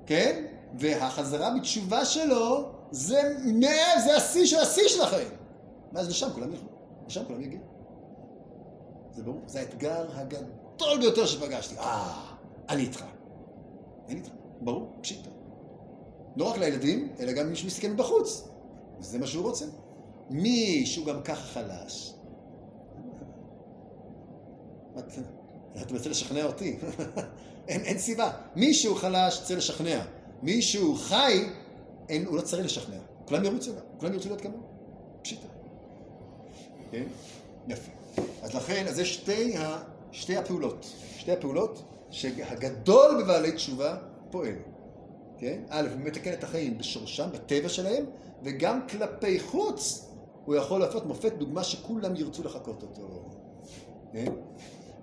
B: כן? והחזרה בתשובה שלו, זה, מאה- זה השיא של השיא של החיים. ואז לשם כולם ילכו, לשם כולם יגיעו. זה ברור, זה האתגר הגדול ביותר שפגשתי. אה, אני איתך. אני איתך, ברור, פשיטה. לא רק לילדים, אלא גם מי שמסתכל מבחוץ. וזה מה שהוא רוצה. מי שהוא גם ככה חלש. את- אתה מנסה לשכנע אותי. אין, אין סיבה. מישהו חלש צריך לשכנע. מישהו חי, אין, הוא לא צריך לשכנע. כולם ירוצו אליו, כולם ירצו להיות כמוהו. פשיטה. כן? יפה. אז לכן, אז זה שתי, ה, שתי הפעולות. שתי הפעולות שהגדול בבעלי תשובה פועל. כן? א', הוא מתקן את החיים בשורשם, בטבע שלהם, וגם כלפי חוץ הוא יכול להפות מופת דוגמה שכולם ירצו לחקות אותו. כן?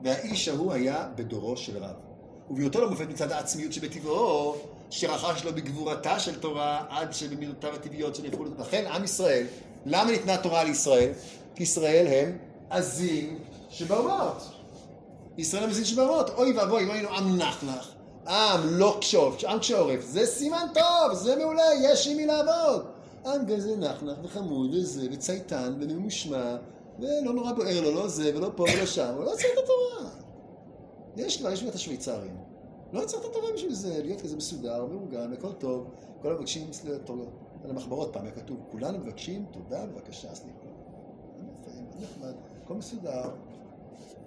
B: והאיש ההוא היה בדורו של רב. ובהיותו למופת מצד העצמיות שבטבעו, שרכש לו בגבורתה של תורה עד שבמידותיו הטבעיות שנהפכו לזה. לכן עם ישראל, למה ניתנה תורה לישראל? כי ישראל הם עזים שבאומות. ישראל הם עזים שבאומות. אוי ואבוי, אם היינו עם נחנך, עם לא קשוב, עם קשורף, זה סימן טוב, זה מעולה, יש עם מי לעבוד. עם כזה נחנך וחמוד וזה, וצייתן וממושמע, ולא נורא בוער לו, לא זה ולא פה ולא שם, הוא לא צריך את התורה. יש לו, יש לו את השוויצרים. לא צריך את התורה בשביל זה, להיות כזה מסודר, מאורגן, הכל טוב. כל המבקשים תורה. על המחברות פעם היה כתוב, כולנו מבקשים תודה, בבקשה, סליחה. הכל מסודר.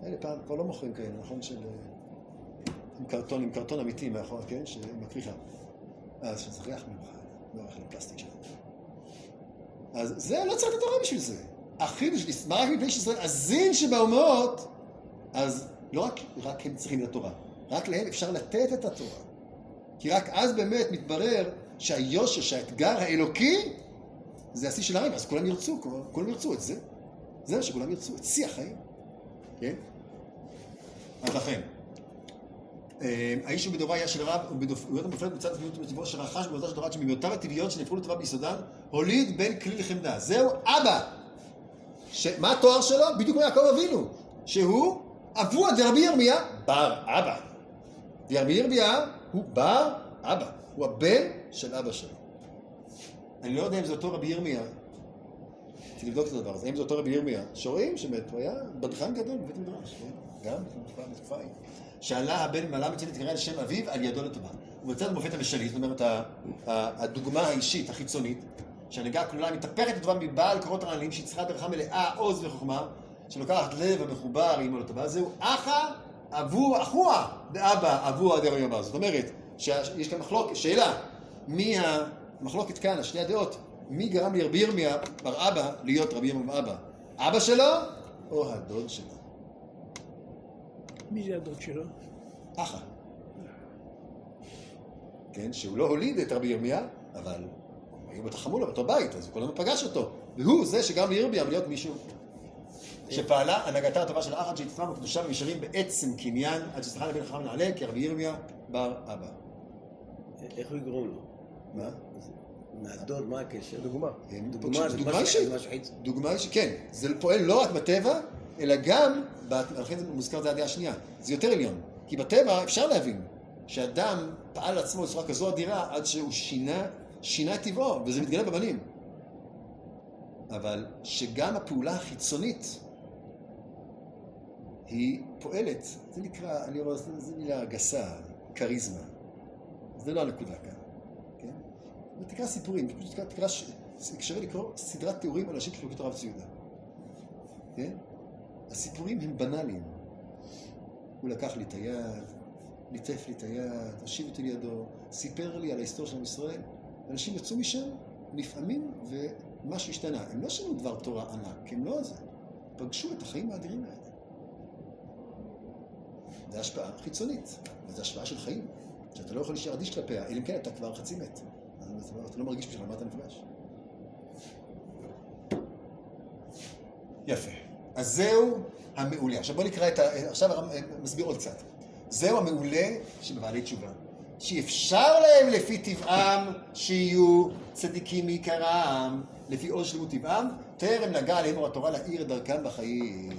B: אלה פעם, כבר לא מוכרים כאלה, נכון? של... אה, עם קרטון, עם קרטון אמיתי מאחור, כן? שעם הכריכה. אז שזה ריח מיוחד, לא ריח לפלסטיק שלנו. אז זה, לא צריך את התורה בשביל זה. בשביל, מה רק מפני שישראל עזין שבאומות, אז לא רק, רק הם צריכים את התורה, רק להם אפשר לתת את התורה. כי רק אז באמת מתברר שהיושר, שהאתגר האלוקי, זה השיא של הרגע, אז כולם ירצו, כולם ירצו את זה. זה מה שכולם ירצו, את שיא החיים. כן? אז לכן, אה, האיש הוא בדורו היה של רב, ובדופיות המופלת מצד עצמיות ומטבעו שרכש באותה של תורה שממיותיו הטבעיות שנהפכו לטובה ביסודן, הוליד בן כלי לחמדה. זהו אבא. מה התואר שלו? בדיוק כמו יעקב אבינו. שהוא אבוה דרבי ירמיה בר אבא. דרבי ירמיה הוא בר אבא. הוא הבן של אבא שלו. אני לא יודע אם זה אותו רבי ירמיה. רציתי לבדוק את הדבר הזה. האם זה אותו רבי ירמיה? שרואים שבאמת הוא היה בדחן גדול בבית מדרש. כן? גם בתקופה ההיא. שעלה הבן מעלה מצוין להתקרא על שם אביו על ידו לטובה. ובצד המופת המשלית, זאת אומרת הדוגמה האישית, החיצונית, שהנהגה הכלולה מתהפכת לטובה מבעל קורות הרעלים, שהיא צריכה ברכה מלאה, עוז וחוכמה, שלוקחת לב המחובר עמו לטובה, זהו אחא אבו, אחוה דאבא אבוה דרבי יאמר. זאת אומרת, שיש כאן מחלוקת, שאלה, מי המחלוקת כאן, השני הדעות, מי גרם לרבי ירמיה בר אבא להיות רבי ירמיה אבא? אבא שלו או הדוד שלו?
E: מי זה הדוד שלו?
B: אחא. כן, שהוא לא הוליד את רבי ירמיה, אבל היו בתחמולה באותו בית, אז הוא כל הזמן פגש אותו. והוא זה שגם לירמיה להיות מישהו שפעלה הנהגתה הטובה של אחת שהתפנה בקדושה ונשארים בעצם קניין עד שצריכה לבן חכם נעלה כרבי ירמיה בר אבא.
A: איך הוא יגרום לו?
B: מה?
A: מהדוד, מה הקשר?
D: דוגמה.
B: הם
A: דוגמה, זה
B: דוגמה
A: משהו-
B: אישית, כן. זה פועל לא רק בטבע, אלא גם, לכן זה מוזכר את הדעה השנייה. זה יותר עליון. כי בטבע אפשר להבין שאדם פעל לעצמו בצורה כזו אדירה עד שהוא שינה, שינה את טבעו, וזה מתגלה בבנים. אבל שגם הפעולה החיצונית היא פועלת, זה נקרא, אני רואה, זו מילה גסה, כריזמה. זה לא הנקודה כאן, כן? ותקרא סיפורים, תקרא, תקרא, שווה לקרוא סדרת תיאורים על אנשים שחלקו את הרב צבי יהודה, כן? הסיפורים הם בנאליים. הוא לקח לי את היד, ליטף לי את היד, הושיב אותי לידו, סיפר לי על ההיסטוריה של עם ישראל. אנשים יצאו משם נפעמים ומשהו השתנה. הם לא שמעו דבר תורה ענק, הם לא זה. פגשו את החיים האדירים האלה. זה השפעה חיצונית, וזו השפעה של חיים, שאתה לא יכול להישאר אדיש כלפיה, אלא אם כן אתה כבר חצי מת. לא- אתה לא מרגיש בשביל מה אתה נפגש. יפה. אז זהו המעולה. עכשיו בוא נקרא את ה... עכשיו מסביר עוד קצת. זהו המעולה שבבעלי תשובה. שאפשר להם לפי טבעם שיהיו צדיקים מעיקרם, לפי עוז שלמות טבעם, טרם נגע עליהם אור התורה להאיר דרכם בחיים.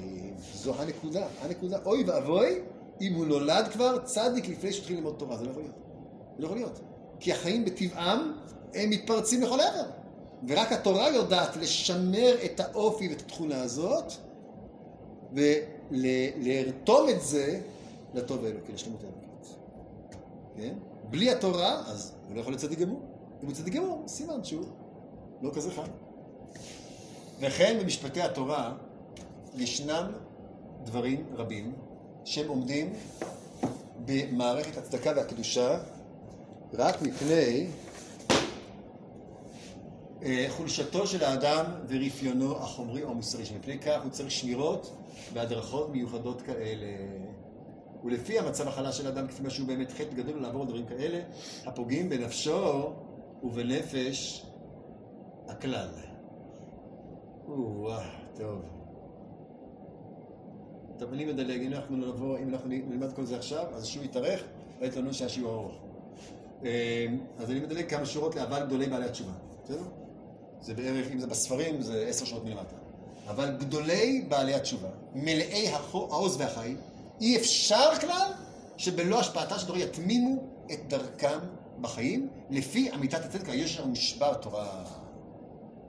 B: זו הנקודה, הנקודה. אוי ואבוי אם הוא נולד כבר צדיק לפני שהוא התחיל ללמוד תורה. זה לא יכול להיות. זה לא יכול להיות. כי החיים בטבעם הם מתפרצים לכל עבר. ורק התורה יודעת לשמר את האופי ואת התכונה הזאת, ולרתום את זה לטוב האלוקי, לשלמות האלוקית. כן? בלי התורה, אז הוא לא יכול להיות צדיק גמור. אם הוא צדיק גמור, סימן שהוא לא כזה חי. וכן במשפטי התורה ישנם דברים רבים שהם עומדים במערכת הצדקה והקדושה רק מפני אה, חולשתו של האדם ורפיונו החומרי או המוסרי, שמפני כך הוא צריך שמירות והדרכות מיוחדות כאלה. ולפי המצב החלש של האדם, כפי שהוא באמת חטא גדול לעבור דברים כאלה, הפוגעים בנפשו ובנפש הכלל. או-אה, טוב. טוב, אני מדלג, אם אנחנו אם אנחנו נלמד כל זה עכשיו, אז השיעור יתארך, ואת לנו שהשיעור ארוך. אה, אז אני מדלג כמה שורות לאבל גדולי בעלי התשובה, בסדר? זה בערך, אם זה בספרים, זה עשר שעות מלמטה. אבל גדולי בעלי התשובה, מלאי העוז והחיים, אי אפשר כלל שבלא השפעתה של תורה יתמימו את דרכם בחיים, לפי אמיתת הצדק הישר המושבע בתורה.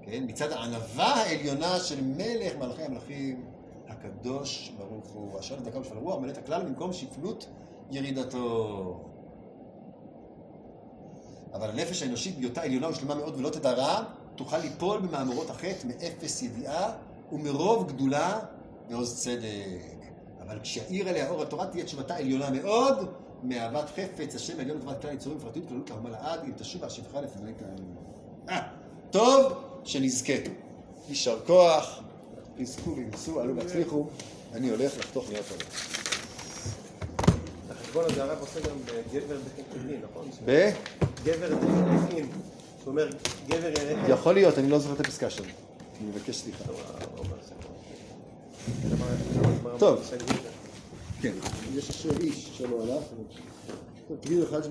B: כן? מצד הענווה העליונה של מלך מלכי המלכים, הקדוש ברוך הוא, אשר לדקה ושפל הרוח, מלא את הכלל במקום שפלות ירידתו. אבל הנפש האנושית בהיותה עליונה ושלמה מאוד ולא תדע רע, תוכל ליפול במאמרות החטא מאפס ידיעה ומרוב גדולה ועוז צדק. אבל כשיאיר עליה אור התורה תהיה תשובתה עליונה מאוד, מאהבת חפץ, השם העליון לטובת כלל יצורים ופרטיות כללות כרמה לעד, אם תשוב השפחה לפני. אה, טוב שנזכה. יישר כוח, יזכו וינסו, עלו והצליחו. אני הולך לחתוך עולה.
D: החשבון הזה הרב עושה גם בגבר דין, נכון?
B: ב?
D: גבר דין. הוא אומר, גבר.
B: יכול להיות, אני לא זוכר את הפסקה שלו. אני מבקש סליחה. טוב. כן, יש איש שלא הלך.